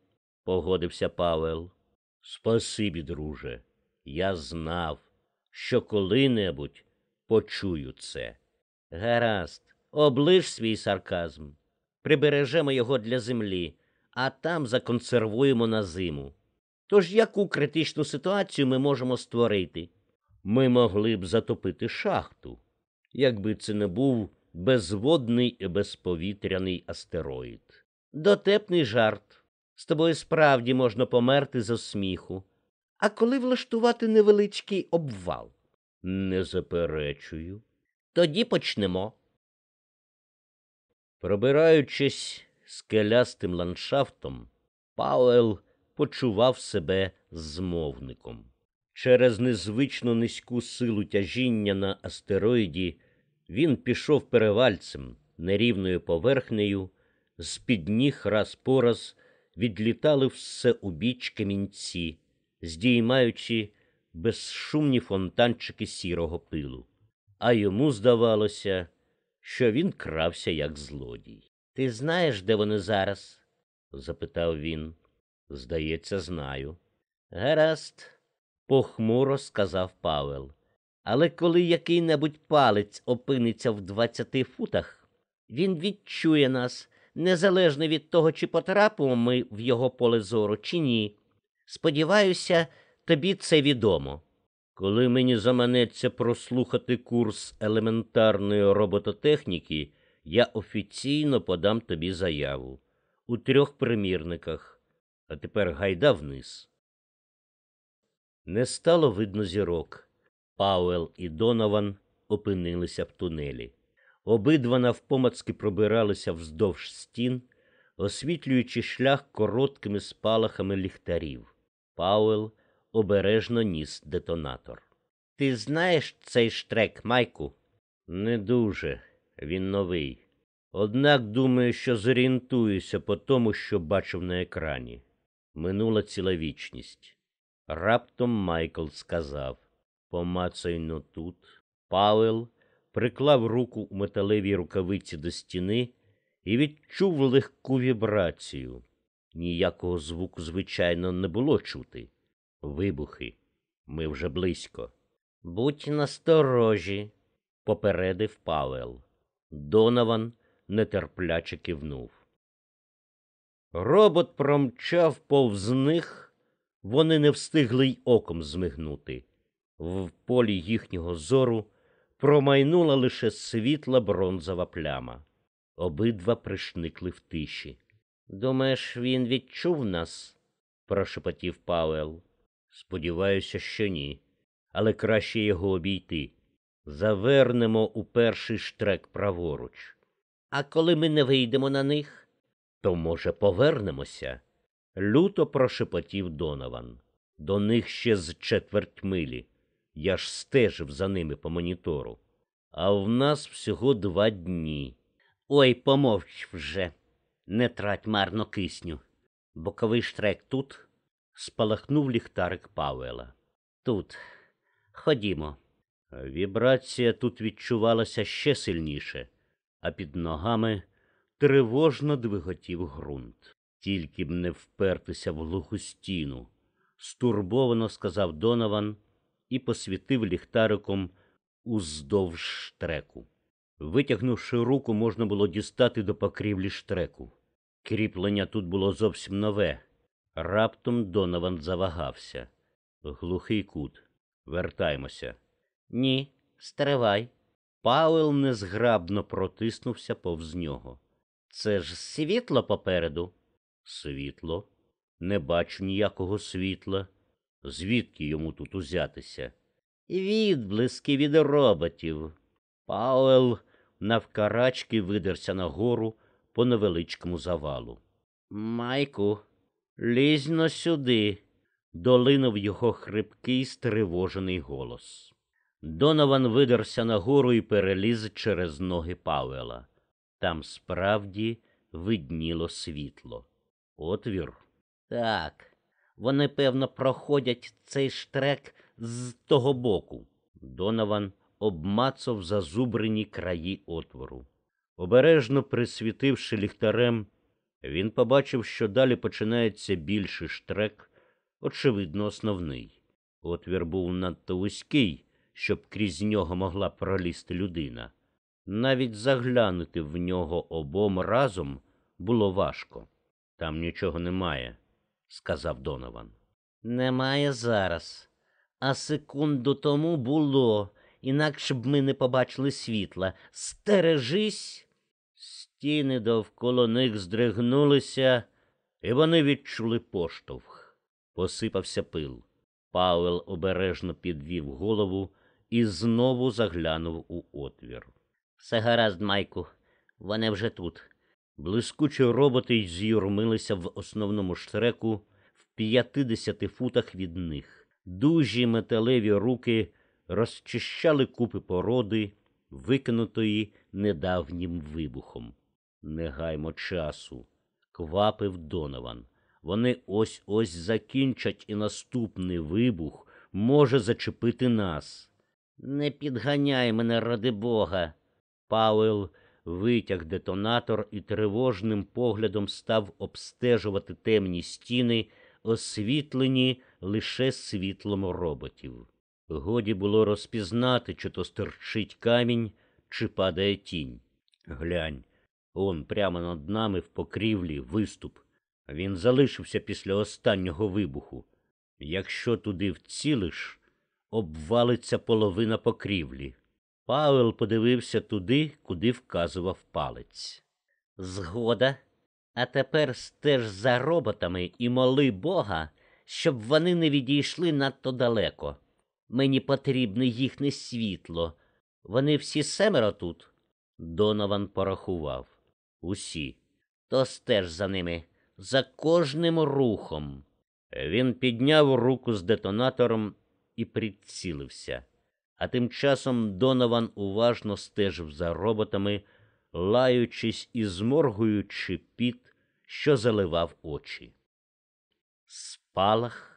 погодився Павел. Спасибі, друже. Я знав, що коли-небудь почую це. Гаразд, оближ свій сарказм. Прибережемо його для землі, а там законсервуємо на зиму. Тож яку критичну ситуацію ми можемо створити? Ми могли б затопити шахту, якби це не був безводний і безповітряний астероїд. Дотепний жарт. З тобою справді можна померти з сміху. А коли влаштувати невеличкий обвал? Не заперечую. Тоді почнемо. Пробираючись скелястим ландшафтом, Пауел почував себе змовником. Через незвично низьку силу тяжіння на астероїді Він пішов перевальцем нерівною поверхнею, з-під ніг раз по раз відлітали все у біч камінці, здіймаючи безшумні фонтанчики сірого пилу. А йому здавалося, що він крався як злодій. Ти знаєш, де вони зараз? запитав він. Здається, знаю. Гаразд, похмуро сказав Павел. Але коли який-небудь палець опиниться в двадцяти футах, він відчує нас, незалежно від того, чи потрапимо ми в його поле зору, чи ні. Сподіваюся, тобі це відомо. Коли мені заманеться прослухати курс елементарної робототехніки, я офіційно подам тобі заяву у трьох примірниках, а тепер гайда вниз. Не стало видно зірок. Пауел і Донован опинилися в тунелі. Обидва навпомацки пробиралися вздовж стін, освітлюючи шлях короткими спалахами ліхтарів. Пауел обережно ніс детонатор. Ти знаєш цей штрек, Майку? Не дуже. Він новий. Однак думаю, що зорієнтуюся по тому, що бачив на екрані. Минула ціла вічність. Раптом Майкл сказав Помацай но тут. Павел приклав руку у металевій рукавиці до стіни і відчув легку вібрацію. Ніякого звуку, звичайно, не було чути. Вибухи. Ми вже близько. Будь насторожі, попередив Павел. Донован нетерпляче кивнув. Робот промчав повз них, вони не встигли й оком змигнути. В полі їхнього зору промайнула лише світла бронзова пляма. Обидва пришникли в тиші. Думаєш, він відчув нас? прошепотів Пауел. Сподіваюся, що ні, але краще його обійти. Завернемо у перший штрек праворуч. А коли ми не вийдемо на них, то, може, повернемося? Люто прошепотів Донован. До них ще з четверть милі. Я ж стежив за ними по монітору. А в нас всього два дні. Ой, помовч вже. Не трать марно кисню. Боковий штрек тут спалахнув ліхтарик Павела. Тут. Ходімо. Вібрація тут відчувалася ще сильніше, а під ногами тривожно двиготів ґрунт. Тільки б не впертися в глуху стіну, стурбовано сказав Донован і посвітив ліхтариком уздовж штреку. Витягнувши руку, можна було дістати до покрівлі штреку. Кріплення тут було зовсім нове. Раптом Донован завагався. Глухий кут. Вертаймося. Ні, стривай. Пауел незграбно протиснувся повз нього. Це ж світло попереду. Світло? Не бачу ніякого світла. Звідки йому тут узятися? Відблиски від роботів. Пауел навкарачки видерся нагору по невеличкому завалу. Майку, лізь но сюди, долинув його хрипкий стривожений голос. Донован видерся нагору і переліз через ноги Пауела. Там справді видніло світло. Отвір. Так, вони, певно, проходять цей штрек з того боку. Донован обмацав зазубрені краї отвору. Обережно присвітивши ліхтарем, він побачив, що далі починається більший штрек, очевидно, основний. Отвір був надто вузький, щоб крізь нього могла пролізти людина. Навіть заглянути в нього обом разом було важко. Там нічого немає, сказав Донован. Немає зараз. А секунду тому було, інакше б ми не побачили світла. Стережись. Стіни довкола них здригнулися, і вони відчули поштовх. Посипався пил. Пауел обережно підвів голову і знову заглянув у отвір. Все гаразд, Майку, вони вже тут. Блискучі роботи з'юрмилися в основному штреку в п'ятидесяти футах від них. Дужі металеві руки розчищали купи породи викинутої недавнім вибухом. Не гаймо часу, квапив Донован. Вони ось ось закінчать, і наступний вибух може зачепити нас. Не підганяй мене, ради Бога. Пауел витяг детонатор і тривожним поглядом став обстежувати темні стіни, освітлені лише світлом роботів. Годі було розпізнати, чи то стирчить камінь, чи падає тінь. Глянь, он прямо над нами в покрівлі виступ. Він залишився після останнього вибуху. Якщо туди вцілиш, обвалиться половина покрівлі. Павел подивився туди, куди вказував палець. Згода. А тепер стеж за роботами і моли Бога, щоб вони не відійшли надто далеко. Мені потрібне їхнє світло. Вони всі семеро тут. Донован порахував. Усі. То стеж за ними, за кожним рухом. Він підняв руку з детонатором і прицілився. А тим часом Донован уважно стежив за роботами, лаючись і зморгуючи піт, що заливав очі. Спалах.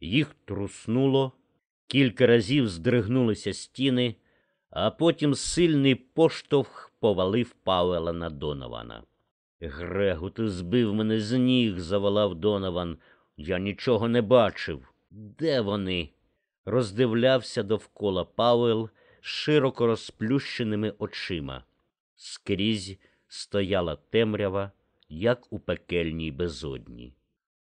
Їх труснуло, кілька разів здригнулися стіни, а потім сильний поштовх повалив Пауела на Донована. Грегу, ти збив мене з ніг, заволав Донован. Я нічого не бачив. Де вони? Роздивлявся довкола Пауел широко розплющеними очима. Скрізь стояла темрява, як у пекельній безодні.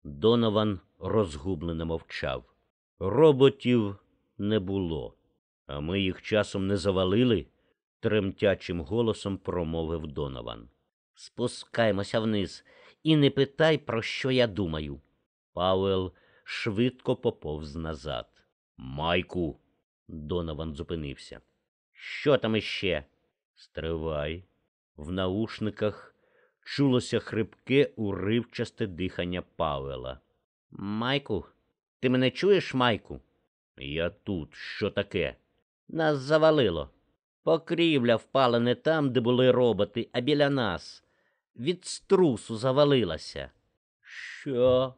Донован розгублено мовчав. Роботів не було, а ми їх часом не завалили, тремтячим голосом промовив Донован. Спускаймося вниз і не питай, про що я думаю. Пауел швидко поповз назад. Майку. Донован зупинився. Що там іще? Стривай. В наушниках чулося хрипке, уривчасте дихання Пауела. Майку, ти мене чуєш, Майку? Я тут. Що таке? Нас завалило. Покрівля впала не там, де були роботи, а біля нас. Від струсу завалилася. Що?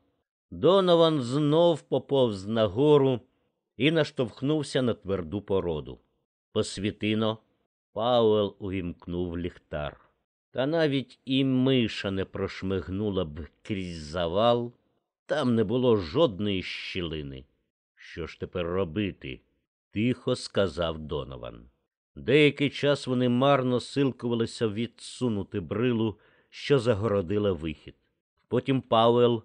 Донован знов поповз нагору і наштовхнувся на тверду породу. Посвітино Пауел увімкнув ліхтар. Та навіть і миша не прошмигнула б крізь завал, там не було жодної щілини. Що ж тепер робити? тихо сказав Донован. Деякий час вони марно силкувалися відсунути брилу, що загородила вихід. Потім Пауел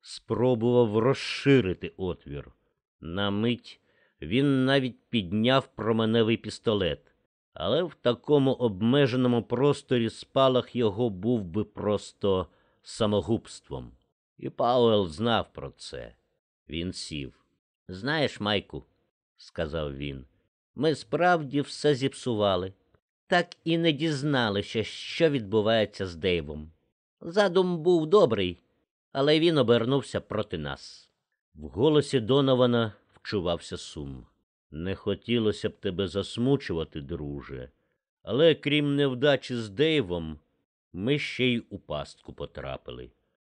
спробував розширити отвір. На мить він навіть підняв променевий пістолет, але в такому обмеженому просторі спалах його був би просто самогубством. І Пауел знав про це. Він сів. Знаєш, Майку, сказав він, ми справді все зіпсували. Так і не дізналися, що відбувається з Дейвом. Задум був добрий, але він обернувся проти нас. В голосі Донована вчувався сум. Не хотілося б тебе засмучувати, друже, але крім невдачі з Дейвом, ми ще й у пастку потрапили.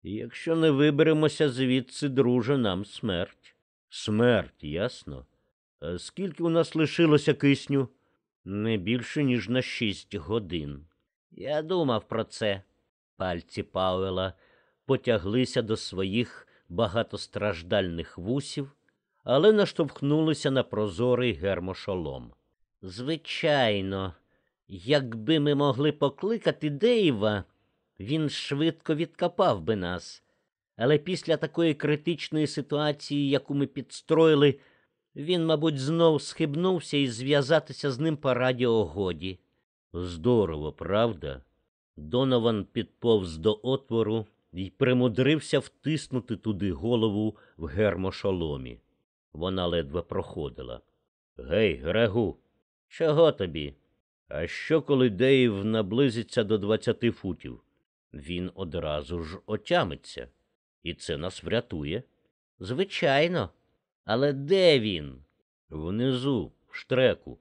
Якщо не виберемося звідси, друже, нам смерть. Смерть, ясно. А скільки у нас лишилося кисню? Не більше, ніж на шість годин. Я думав про це. Пальці Пауела потяглися до своїх багатостраждальних вусів, але наштовхнулися на прозорий гермошолом. Звичайно, якби ми могли покликати Дейва, він швидко відкопав би нас. Але після такої критичної ситуації, яку ми підстроїли, він, мабуть, знов схибнувся і зв'язатися з ним по радіо годі. Здорово, правда? Донован підповз до отвору і примудрився втиснути туди голову в гермошоломі. Вона ледве проходила. Гей, Грегу, чого тобі? А що, коли Дейв наблизиться до двадцяти футів? Він одразу ж отямиться, і це нас врятує. Звичайно. Але де він? Внизу, в штреку.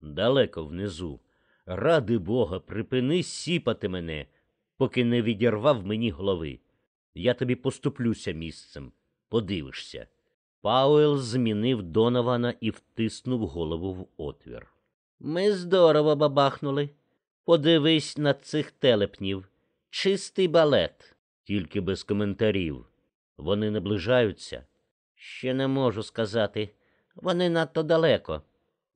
Далеко внизу. Ради Бога, припини сіпати мене, поки не відірвав мені голови. Я тобі поступлюся місцем. Подивишся. Пауел змінив Донована і втиснув голову в отвір. Ми здорово бабахнули. Подивись на цих телепнів. Чистий балет, тільки без коментарів. Вони наближаються. Ще не можу сказати. Вони надто далеко.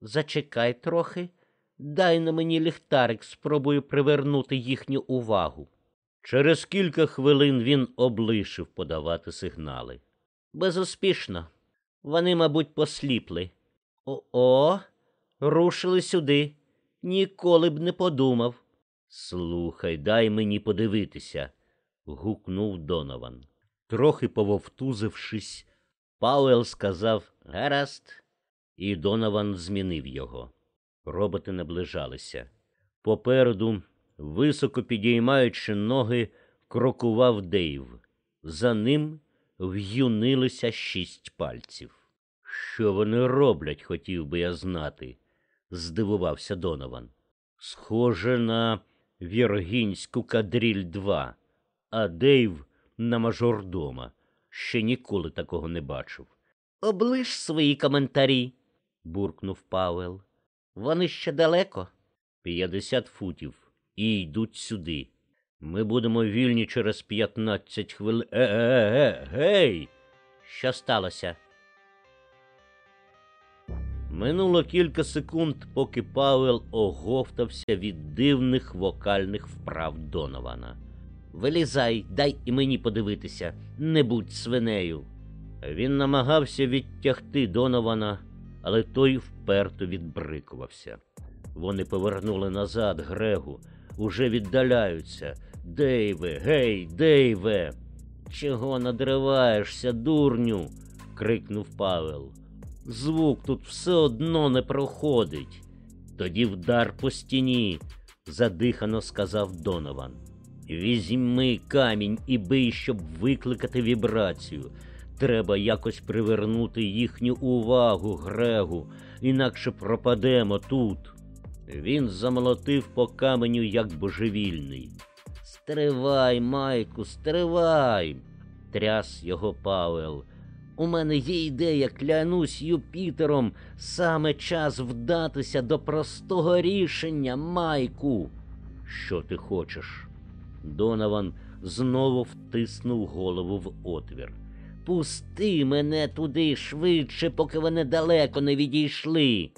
Зачекай трохи, дай на мені ліхтарик, спробую привернути їхню увагу. Через кілька хвилин він облишив подавати сигнали. Безуспішно. Вони, мабуть, посліпли. О-о, рушили сюди. Ніколи б не подумав. Слухай, дай мені подивитися. гукнув Донован. Трохи пововтузившись, Пауел сказав гаразд, і Донован змінив його. Роботи наближалися. Попереду, високо підіймаючи ноги, крокував Дейв. За ним в'юнилися шість пальців. Що вони роблять, хотів би я знати, здивувався Донован. Схоже на Віргінську кадріль 2, а Дейв на мажордома. Ще ніколи такого не бачив. Оближ свої коментарі, буркнув Пауел. Вони ще далеко. П'ятдесят футів і йдуть сюди. Ми будемо вільні через п'ятнадцять хвилин. Е, е, е, гей! Що сталося? Минуло кілька секунд, поки Пауел оговтався від дивних вокальних вправ Донована. Вилізай, дай і мені подивитися, не будь свинею. Він намагався відтягти Донована, але той вперто відбрикувався. Вони повернули назад Грегу, уже віддаляються. Дейве, гей, Дейве. Чого надриваєшся, дурню? крикнув Павел. Звук тут все одно не проходить. Тоді вдар по стіні, задихано сказав Донован. Візьми камінь і бий, щоб викликати вібрацію. Треба якось привернути їхню увагу, Грегу, інакше пропадемо тут. Він замолотив по каменю, як божевільний. Стривай, Майку, стривай, тряс його Пауел. У мене є ідея, клянусь Юпітером, саме час вдатися до простого рішення, Майку. Що ти хочеш? Донован знову втиснув голову в отвір. Пусти мене туди швидше, поки вони далеко не відійшли.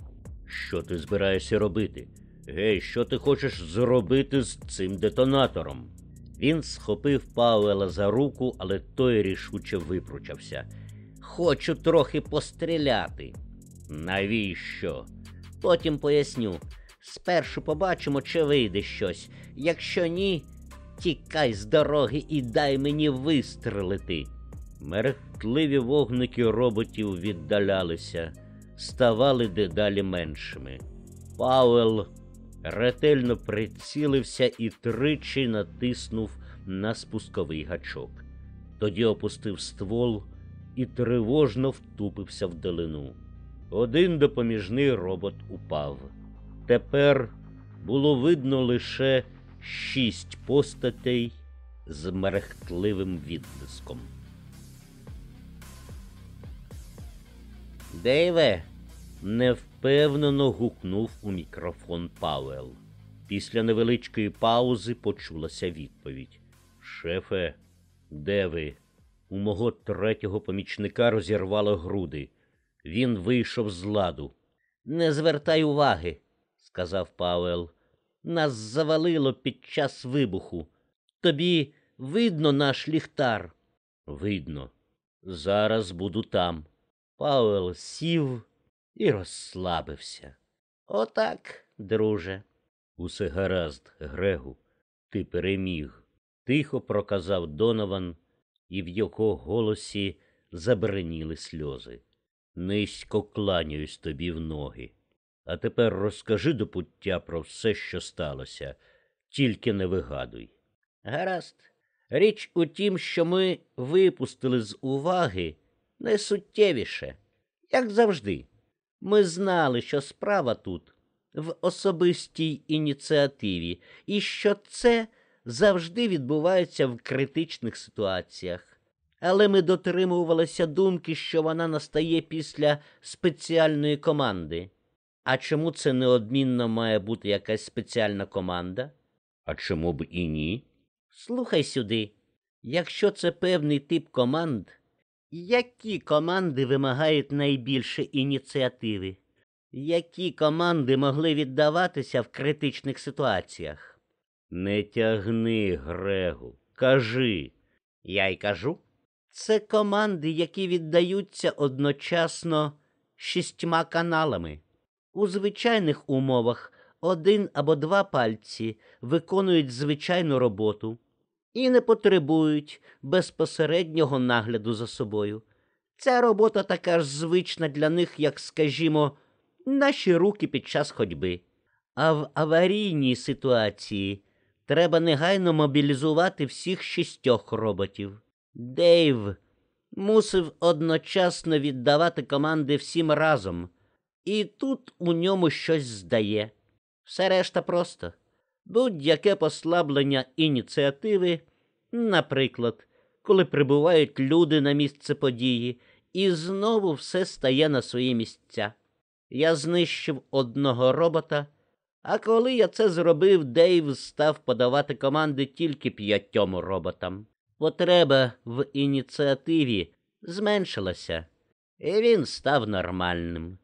Що ти збираєшся робити? Гей, що ти хочеш зробити з цим детонатором? Він схопив Пауела за руку, але той рішуче випручався. Хочу трохи постріляти. Навіщо? Потім поясню. Спершу побачимо, чи вийде щось. Якщо ні, тікай з дороги і дай мені вистрелити. Мерехтливі вогники роботів віддалялися, ставали дедалі меншими. Пауел ретельно прицілився і тричі натиснув на спусковий гачок. Тоді опустив ствол і тривожно втупився вдалину. Один допоміжний робот упав. Тепер було видно лише шість постатей з мерехтливим відблиском. Дейве, невпевнено гукнув у мікрофон Пауел. Після невеличкої паузи почулася відповідь. Шефе, де ви? У мого третього помічника розірвало груди. Він вийшов з ладу. Не звертай уваги, сказав Пауел. Нас завалило під час вибуху. Тобі видно наш ліхтар? Видно. Зараз буду там. Пауел сів і розслабився. Отак, друже. Усе гаразд, Грегу, ти переміг, тихо проказав Донован, і в його голосі забриніли сльози. Низько кланяюсь тобі в ноги. А тепер розкажи до пуття про все, що сталося, тільки не вигадуй. Гаразд. Річ у тім, що ми випустили з уваги найсуттєвіше, як завжди. Ми знали, що справа тут в особистій ініціативі, і що це завжди відбувається в критичних ситуаціях. Але ми дотримувалися думки, що вона настає після спеціальної команди. А чому це неодмінно має бути якась спеціальна команда? А чому б і ні? Слухай сюди. Якщо це певний тип команд, які команди вимагають найбільше ініціативи? Які команди могли віддаватися в критичних ситуаціях? Не тягни, Грегу, кажи. Я й кажу. Це команди, які віддаються одночасно шістьма каналами. У звичайних умовах один або два пальці виконують звичайну роботу і не потребують безпосереднього нагляду за собою. Ця робота така ж звична для них, як, скажімо, наші руки під час ходьби. А в аварійній ситуації треба негайно мобілізувати всіх шістьох роботів. Дейв мусив одночасно віддавати команди всім разом, і тут у ньому щось здає. Все решта просто. Будь-яке послаблення ініціативи, наприклад, коли прибувають люди на місце події, і знову все стає на свої місця. Я знищив одного робота, а коли я це зробив, Дейв став подавати команди тільки п'ятьом роботам. Потреба в ініціативі зменшилася, і він став нормальним.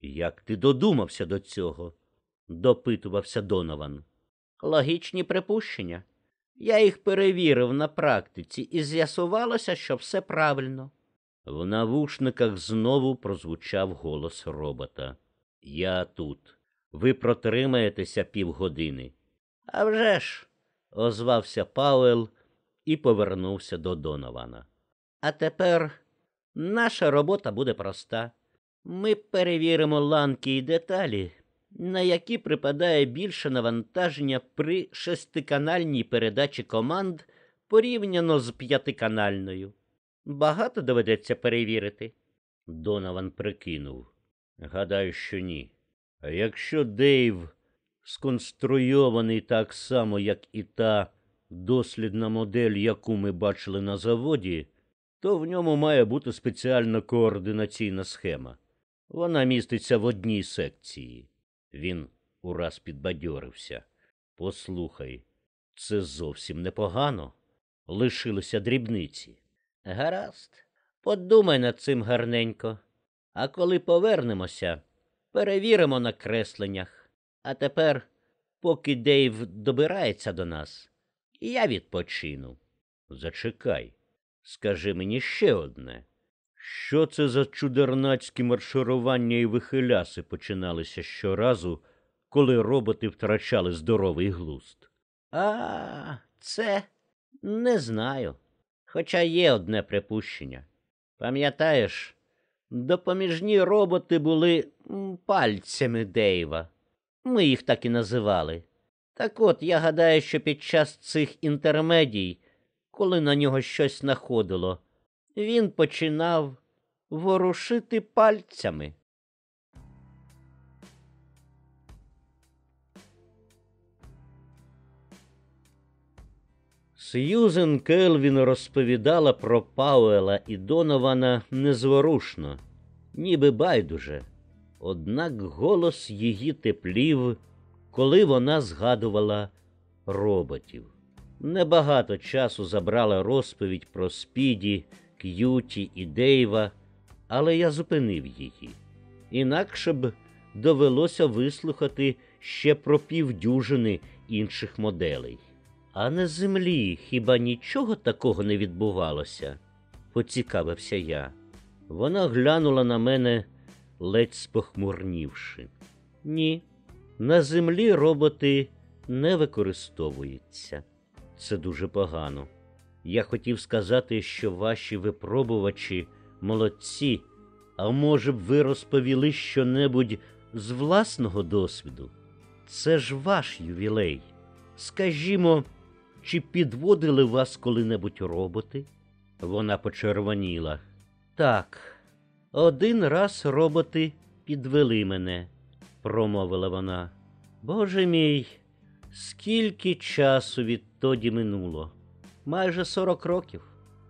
Як ти додумався до цього? допитувався Донован. Логічні припущення. Я їх перевірив на практиці, і з'ясувалося, що все правильно. В навушниках знову прозвучав голос робота. Я тут. Ви протримаєтеся півгодини. «А вже ж!» – озвався Пауел і повернувся до Донована. А тепер наша робота буде проста. Ми перевіримо ланки і деталі, на які припадає більше навантаження при шестиканальній передачі команд порівняно з п'ятиканальною. Багато доведеться перевірити. Донован прикинув. Гадаю, що ні. А якщо Дейв сконструйований так само, як і та дослідна модель, яку ми бачили на заводі, то в ньому має бути спеціальна координаційна схема. Вона міститься в одній секції. Він ураз підбадьорився. Послухай, це зовсім непогано. Лишилися дрібниці. Гаразд, подумай над цим гарненько. А коли повернемося, перевіримо на кресленнях. А тепер, поки Дейв добирається до нас, я відпочину. Зачекай, скажи мені ще одне. Що це за чудернацькі марширування і вихиляси починалися щоразу, коли роботи втрачали здоровий глузд? А, це не знаю. Хоча є одне припущення. Пам'ятаєш, допоміжні роботи були пальцями Дейва. Ми їх так і називали. Так от я гадаю, що під час цих інтермедій, коли на нього щось находило, він починав ворушити пальцями. Сьюзен Келвін розповідала про Пауела і Донована незворушно, ніби байдуже, однак голос її теплів, коли вона згадувала роботів. Небагато часу забрала розповідь про Спіді, К'юті і Дейва, але я зупинив її. Інакше б довелося вислухати ще про півдюжини інших моделей. А на землі хіба нічого такого не відбувалося? поцікавився я. Вона глянула на мене, ледь спохмурнівши. Ні, на землі роботи не використовуються. Це дуже погано. Я хотів сказати, що ваші випробувачі молодці, а може б, ви розповіли щонебудь з власного досвіду? Це ж ваш ювілей. Скажімо, чи підводили вас коли-небудь роботи? Вона почервоніла. Так, один раз роботи підвели мене. промовила вона. Боже мій, скільки часу відтоді минуло? Майже сорок років.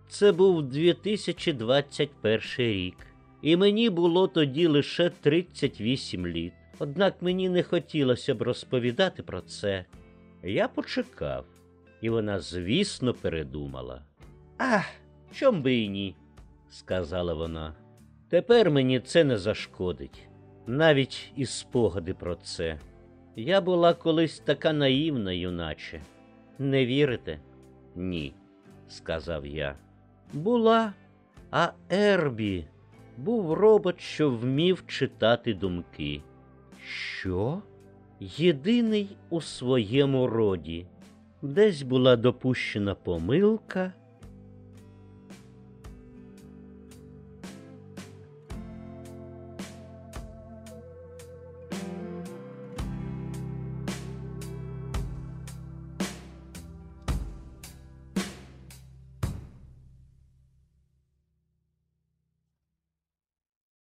Це був 2021 рік, і мені було тоді лише 38 літ. Однак мені не хотілося б розповідати про це. Я почекав, і вона, звісно, передумала. Ах, чом би і ні, сказала вона. Тепер мені це не зашкодить, навіть і спогади про це. Я була колись така наївна, юначе. Не вірите? Ні, сказав я. Була, а Ербі був робот, що вмів читати думки. Що? Єдиний у своєму роді. Десь була допущена помилка,